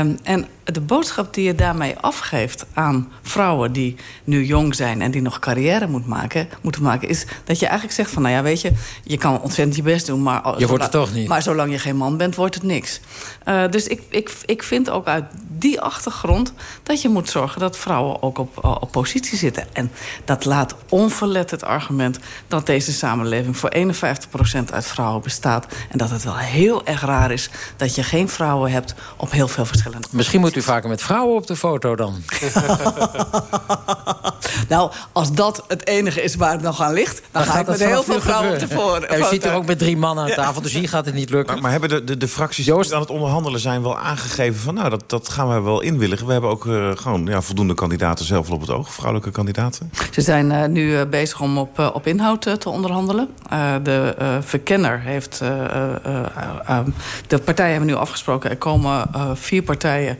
Um, en de boodschap die je daarmee afgeeft aan vrouwen die nu jong zijn... en die nog carrière moet maken, moeten maken... is dat je eigenlijk zegt van, nou ja, weet je... je kan ontzettend je best doen, maar... Je wordt het toch niet. Maar zolang je geen man bent, wordt het niks. Uh, dus ik, ik, ik vind ook uit die achtergrond... dat je moet zorgen dat vrouwen ook op, op positie zitten. En dat laat onverlet het argument... dat deze samenleving voor 51% uit vrouwen bestaat... en dat het wel heel erg raar is dat je geen vrouwen hebt... op heel veel verschillende Misschien moet u vaker met vrouwen op de foto dan. nou, als dat het enige is waar het nog aan ligt... dan, dan ga ik met heel veel vrouwen tevoren. Ja, u ziet er ook met drie mannen aan tafel, dus hier gaat het niet lukken. Maar, maar hebben de, de, de fracties Joost? die aan het onderhandelen zijn wel aangegeven... van nou, dat, dat gaan we wel inwilligen. We hebben ook uh, gewoon ja, voldoende kandidaten zelf op het oog. Vrouwelijke kandidaten. Ze zijn uh, nu uh, bezig om op, op inhoud te onderhandelen. de verkenner heeft... de partijen hebben nu afgesproken... er komen vier partijen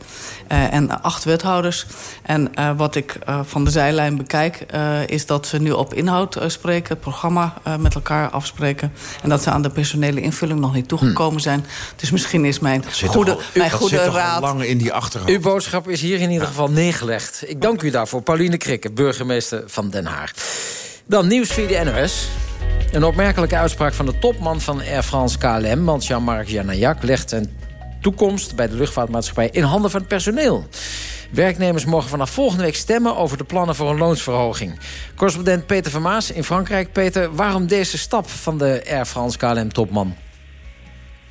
uh, en acht wethouders. En uh, wat ik uh, van de zijlijn bekijk... is dat ze nu op inhoud spreken, het programma met elkaar afspreken. En dat ze aan de personele invulling nog niet toegekomen zijn. Dus misschien is mijn goede, al, mijn goede zit raad... lang in die achterhoofd. Uw boodschap is hier in ieder geval neergelegd. Ik dank u daarvoor. Pauline Krikke, burgemeester van Den Haag. Dan nieuws via de NOS. Een opmerkelijke uitspraak van de topman van Air France KLM... want Jean-Marc Janayak legt een toekomst bij de luchtvaartmaatschappij in handen van het personeel. Werknemers mogen vanaf volgende week stemmen over de plannen voor een loonsverhoging. Correspondent Peter Vermaas in Frankrijk. Peter, waarom deze stap van de Air France KLM-topman?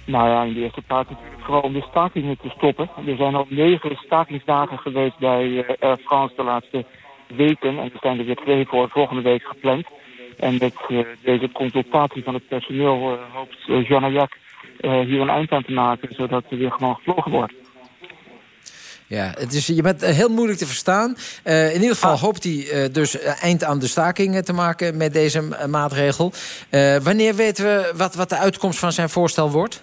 Nou ja, in de eerste plaats natuurlijk vooral om de stakingen te stoppen. Er zijn al negen stakingsdagen geweest bij Air France de laatste weken. En er zijn er weer twee voor volgende week gepland. En met uh, deze consultatie van het personeel uh, hoopt uh, Jean Ayac uh, hier een eind aan te maken, zodat er weer gewoon gevlogen wordt. Ja, het is, je bent heel moeilijk te verstaan. In ieder geval ah. hoopt hij dus eind aan de staking te maken met deze maatregel. Wanneer weten we wat, wat de uitkomst van zijn voorstel wordt?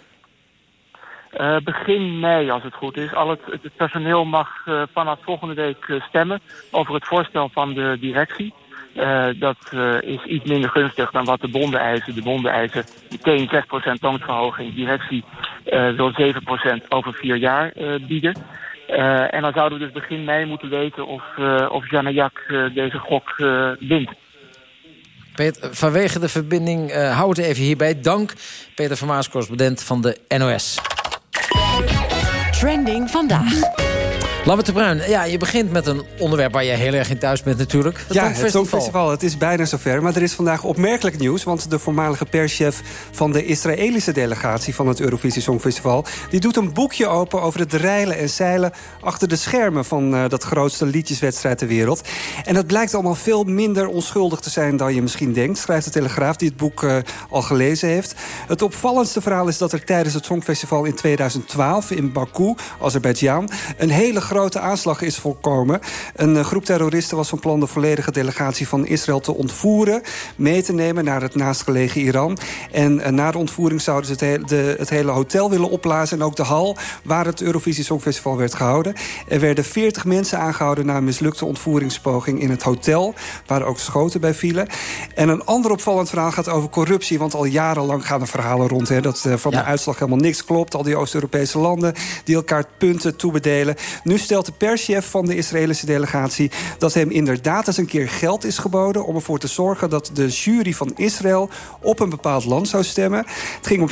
Uh, begin mei, als het goed is. Al het, personeel mag uh, vanaf volgende week uh, stemmen over het voorstel van de directie. Dat is iets minder gunstig dan wat de bonden eisen. De bonden eisen meteen 6% loonsverhoging. Directie wil 7% over vier jaar bieden. en dan zouden we dus begin mei moeten weten of, of Janayak deze gok wint. Peter, vanwege de verbinding uh, hou het even hierbij. Dank Peter Vermaas, correspondent van de NOS. Trending vandaag. Lambert de Bruin, ja, je begint met een onderwerp waar je heel erg in thuis bent natuurlijk. Het ja, het Songfestival. Het is bijna zover. Maar er is vandaag opmerkelijk nieuws. Want de voormalige perschef van de Israëlische delegatie... van het Eurovisie Songfestival... die doet een boekje open over het reilen en zeilen... achter de schermen van uh, dat grootste liedjeswedstrijd ter wereld. En dat blijkt allemaal veel minder onschuldig te zijn dan je misschien denkt... schrijft de Telegraaf, die het boek uh, al gelezen heeft. Het opvallendste verhaal is dat er tijdens het Songfestival in 2012... in Baku, Azerbeidzjan, een hele grote aanslag is voorkomen. Een uh, groep terroristen was van plan de volledige delegatie van Israël te ontvoeren... mee te nemen naar het naastgelegen Iran. En uh, na de ontvoering zouden ze het, he de, het hele hotel willen opblazen... en ook de hal waar het Eurovisie Songfestival werd gehouden. Er werden 40 mensen aangehouden na een mislukte ontvoeringspoging in het hotel... waar ook schoten bij vielen. En een ander opvallend verhaal gaat over corruptie... want al jarenlang gaan er verhalen rond hè, dat uh, van ja. de uitslag helemaal niks klopt. Al die Oost-Europese landen die elkaar punten toebedelen. Nu stelt de perschef van de Israëlische delegatie... dat hem inderdaad eens een keer geld is geboden... om ervoor te zorgen dat de jury van Israël op een bepaald land zou stemmen. Het ging om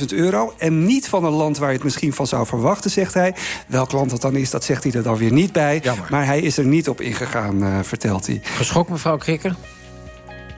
15.000 euro en niet van een land waar je het misschien van zou verwachten, zegt hij. Welk land dat dan is, dat zegt hij er dan weer niet bij. Maar hij is er niet op ingegaan, uh, vertelt hij. Geschokt, mevrouw Krikker?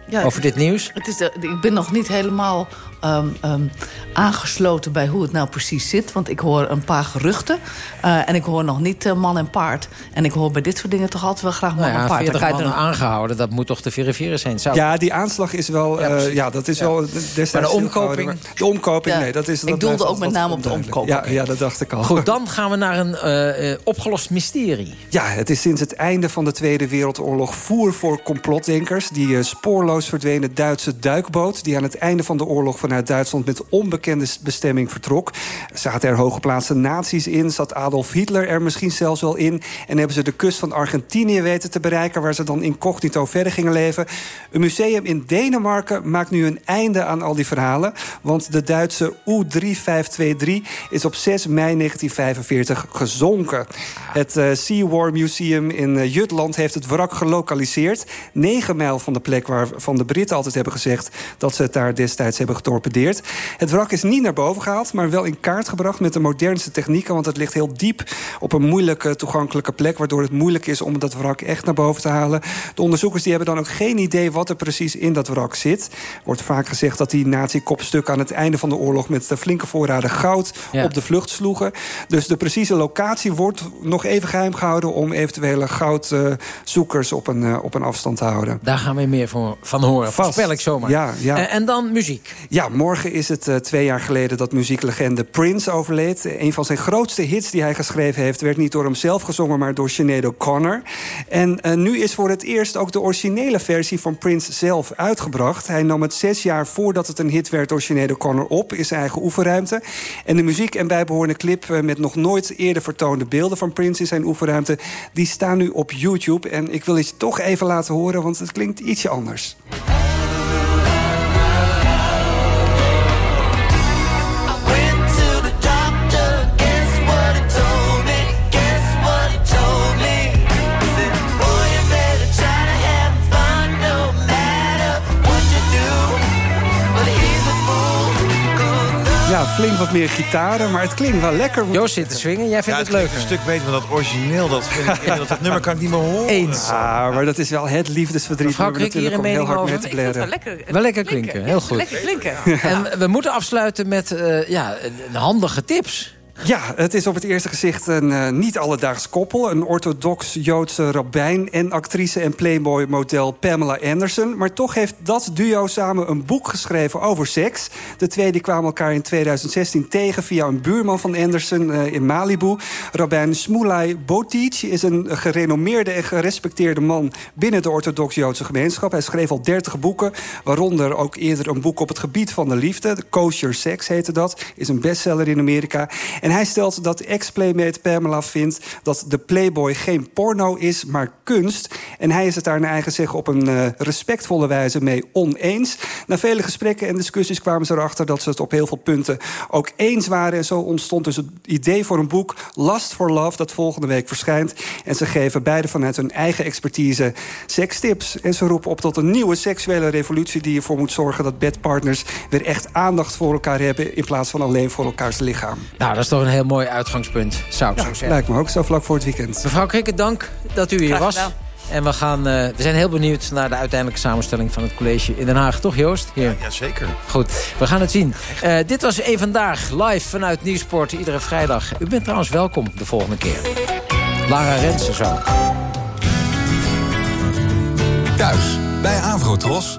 Ja, over dit nieuws? Het is ik ben nog niet helemaal um, um, aangesloten bij hoe het nou precies zit. Want ik hoor een paar geruchten. Uh, en ik hoor nog niet uh, man en paard. En ik hoor bij dit soort dingen toch altijd wel graag man nou ja, en paard. 40 man er... aangehouden, dat moet toch te verifiëren zijn? Zou... Ja, die aanslag is wel... Ja, uh, ja dat is ja. wel destijds... Maar de omkoping? Maar de omkoping, ja. nee. Dat is, dat ik doelde ook met name op de omkoping. Ja, ja, dat dacht ik al. Goed, dan gaan we naar een opgelost mysterie. Ja, het is sinds het einde van de Tweede Wereldoorlog... voer voor complotdenkers. Die spoorloos verdwenen Duitse duikboot... die aan het einde van de oorlog vanuit Duitsland... met onbekende bestemming vertrok. Zaten er hooggeplaatste nazi's in? Zat Adolf Hitler er misschien zelfs wel in? En hebben ze de kust van Argentinië weten te bereiken... waar ze dan incognito verder gingen leven? Een museum in Denemarken maakt nu een einde aan al die verhalen. Want de Duitse U-3523 is op 6 mei 1945 gezonken. Het uh, Sea War Museum in uh, Jutland heeft het wrak gelokaliseerd. 9 mijl van de plek waarvan de Britten altijd hebben gezegd... dat ze het daar destijds hebben getorpedeerd. Het wrak is niet naar boven gehaald, maar wel in kaart gebracht... met de modernste technieken, want het ligt heel diep... op een moeilijke toegankelijke plek... waardoor het moeilijk is om dat wrak echt naar boven te halen. De onderzoekers die hebben dan ook geen idee wat er precies in dat wrak zit. Er wordt vaak gezegd dat die nazi-kopstukken... aan het einde van de oorlog met de flinke voorraden goud... Ja. op de vlucht sloegen. Dus de precieze locatie wordt nog even geheim gehouden... om eventuele goudzoekers op, een, uh, op een afstand te houden. Daar gaan we meer voor, van horen, Vast. spel ik zomaar. Ja, ja. En, en dan muziek. Ja, morgen is het uh, twee jaar geleden dat muzieklegende Prince overleed. Een van zijn grootste hits die hij geschreven heeft... werd niet door hemzelf gezongen, maar door Sinead O'Connor. En uh, nu is voor het eerst ook de originele versie van Prince zelf uitgebracht. Hij nam het zes jaar voordat het een hit werd door Sinead O'Connor op... in zijn eigen oefenruimte. En de muziek en bijbehorende clip uh, met nog nooit eerder vertoonde beelden van Prince in zijn oefenruimte... die staan nu op YouTube. En ik wil je toch even laten horen, want het klinkt ietsje anders. Flink wat meer gitaren, maar het klinkt wel lekker. Joost zit te swingen, jij vindt ja, het, leuk. een stuk beter, maar dat origineel, dat, vind ik, dat, dat nummer kan ik niet meer horen. Eens. Ja, maar dat is wel het liefdesverdriet. Mevrouw Kriek, hier een mening over? Ik vind het wel lekker, wel lekker klinken, heel goed. Lekker klinken. En we moeten afsluiten met uh, ja, handige tips. Ja, het is op het eerste gezicht een uh, niet alledaags koppel. Een orthodox-Joodse rabbijn en actrice en Playboy-model Pamela Anderson. Maar toch heeft dat duo samen een boek geschreven over seks. De twee die kwamen elkaar in 2016 tegen via een buurman van Anderson uh, in Malibu. Rabbijn Smulai Botic is een gerenommeerde en gerespecteerde man... binnen de orthodox-Joodse gemeenschap. Hij schreef al 30 boeken, waaronder ook eerder een boek op het gebied van de liefde. De Kosher Sex heette dat, is een bestseller in Amerika... En hij stelt dat ex-playmate Pamela vindt dat de Playboy geen porno is, maar kunst. En hij is het daar naar eigen zeggen op een uh, respectvolle wijze mee oneens. Na vele gesprekken en discussies kwamen ze erachter dat ze het op heel veel punten ook eens waren. En zo ontstond dus het idee voor een boek, Lust for Love, dat volgende week verschijnt. En ze geven beide vanuit hun eigen expertise sekstips. En ze roepen op tot een nieuwe seksuele revolutie die ervoor moet zorgen dat bedpartners weer echt aandacht voor elkaar hebben in plaats van alleen voor elkaars lichaam. Nou, dat is toch een heel mooi uitgangspunt, zou ik ja, zo zeggen. Lijkt me ook zo vlak voor het weekend. Mevrouw Krikke, dank dat u hier Graag was. En we, gaan, uh, we zijn heel benieuwd naar de uiteindelijke samenstelling van het college in Den Haag. Toch Joost? Hier. Ja, ja, zeker. Goed, we gaan het zien. Uh, dit was één Vandaag, live vanuit Nieuwsport, iedere vrijdag. U bent trouwens welkom de volgende keer. Lara Rensen zo. Thuis bij Avrotros.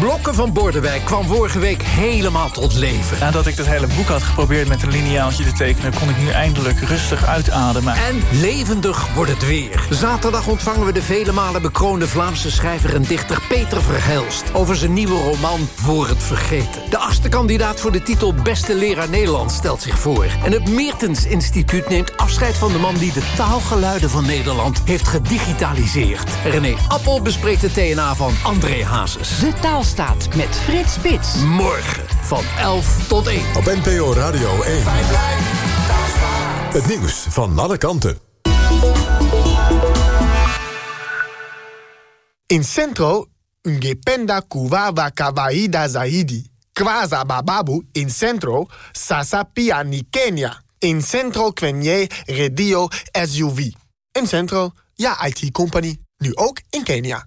Blokken van Bordewijk kwam vorige week helemaal tot leven. Nadat ik het hele boek had geprobeerd met een lineaaltje te tekenen... kon ik nu eindelijk rustig uitademen. En levendig wordt het weer. Zaterdag ontvangen we de vele malen bekroonde Vlaamse schrijver en dichter Peter Verhelst... over zijn nieuwe roman Voor het Vergeten. De achtste kandidaat voor de titel Beste Leraar Nederland stelt zich voor. En het Meertens Instituut neemt afscheid van de man... die de taalgeluiden van Nederland heeft gedigitaliseerd. René Appel bespreekt de TNA van André Hazes. De taal staat met Frits Spits. Morgen van 11 tot 1. Op NPO Radio 1. Het nieuws van alle kanten. In Centro, ungependa kuwawa kawaida zaidi. Kwaza bababu in Centro, sasa pia ni Kenya. In Centro kwenye radio SUV. In Centro, ja IT-company. Nu ook in Kenia.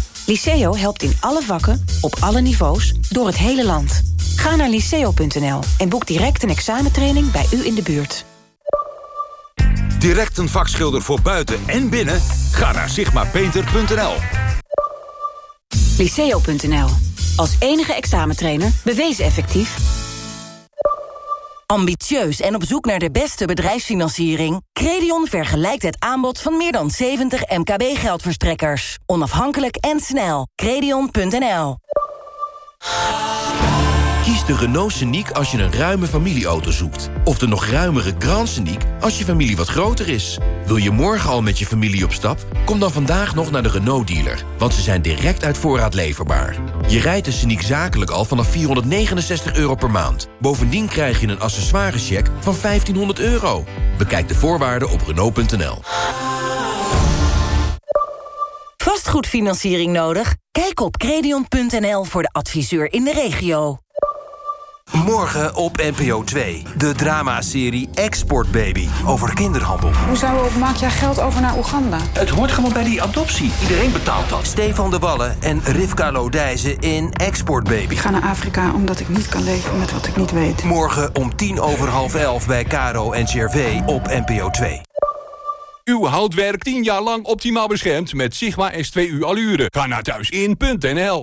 Liceo helpt in alle vakken, op alle niveaus, door het hele land. Ga naar liceo.nl en boek direct een examentraining bij u in de buurt. Direct een vakschilder voor buiten en binnen? Ga naar sigmapainter.nl. Liceo.nl. Als enige examentrainer bewezen effectief. Ambitieus en op zoek naar de beste bedrijfsfinanciering? Credion vergelijkt het aanbod van meer dan 70 MKB-geldverstrekkers. Onafhankelijk en snel. Credion.nl Kies de Renault Scenic als je een ruime familieauto zoekt. Of de nog ruimere Grand Scenic als je familie wat groter is. Wil je morgen al met je familie op stap? Kom dan vandaag nog naar de Renault-dealer. Want ze zijn direct uit voorraad leverbaar. Je rijdt de Scenic zakelijk al vanaf 469 euro per maand. Bovendien krijg je een accessoirescheck van 1500 euro. Bekijk de voorwaarden op Renault.nl. Vastgoedfinanciering nodig? Kijk op credion.nl voor de adviseur in de regio. Morgen op NPO 2. De dramaserie Export Baby over kinderhandel. Hoezo maak jij geld over naar Oeganda? Het hoort gewoon bij die adoptie. Iedereen betaalt dat. Stefan de Wallen en Rivka Lodijzen in Export Baby. Ik ga naar Afrika omdat ik niet kan leven met wat ik niet weet. Morgen om tien over half elf bij Caro en CRV op NPO 2. Uw houtwerk 10 jaar lang optimaal beschermd met Sigma S2U Allure. Ga naar thuisin.nl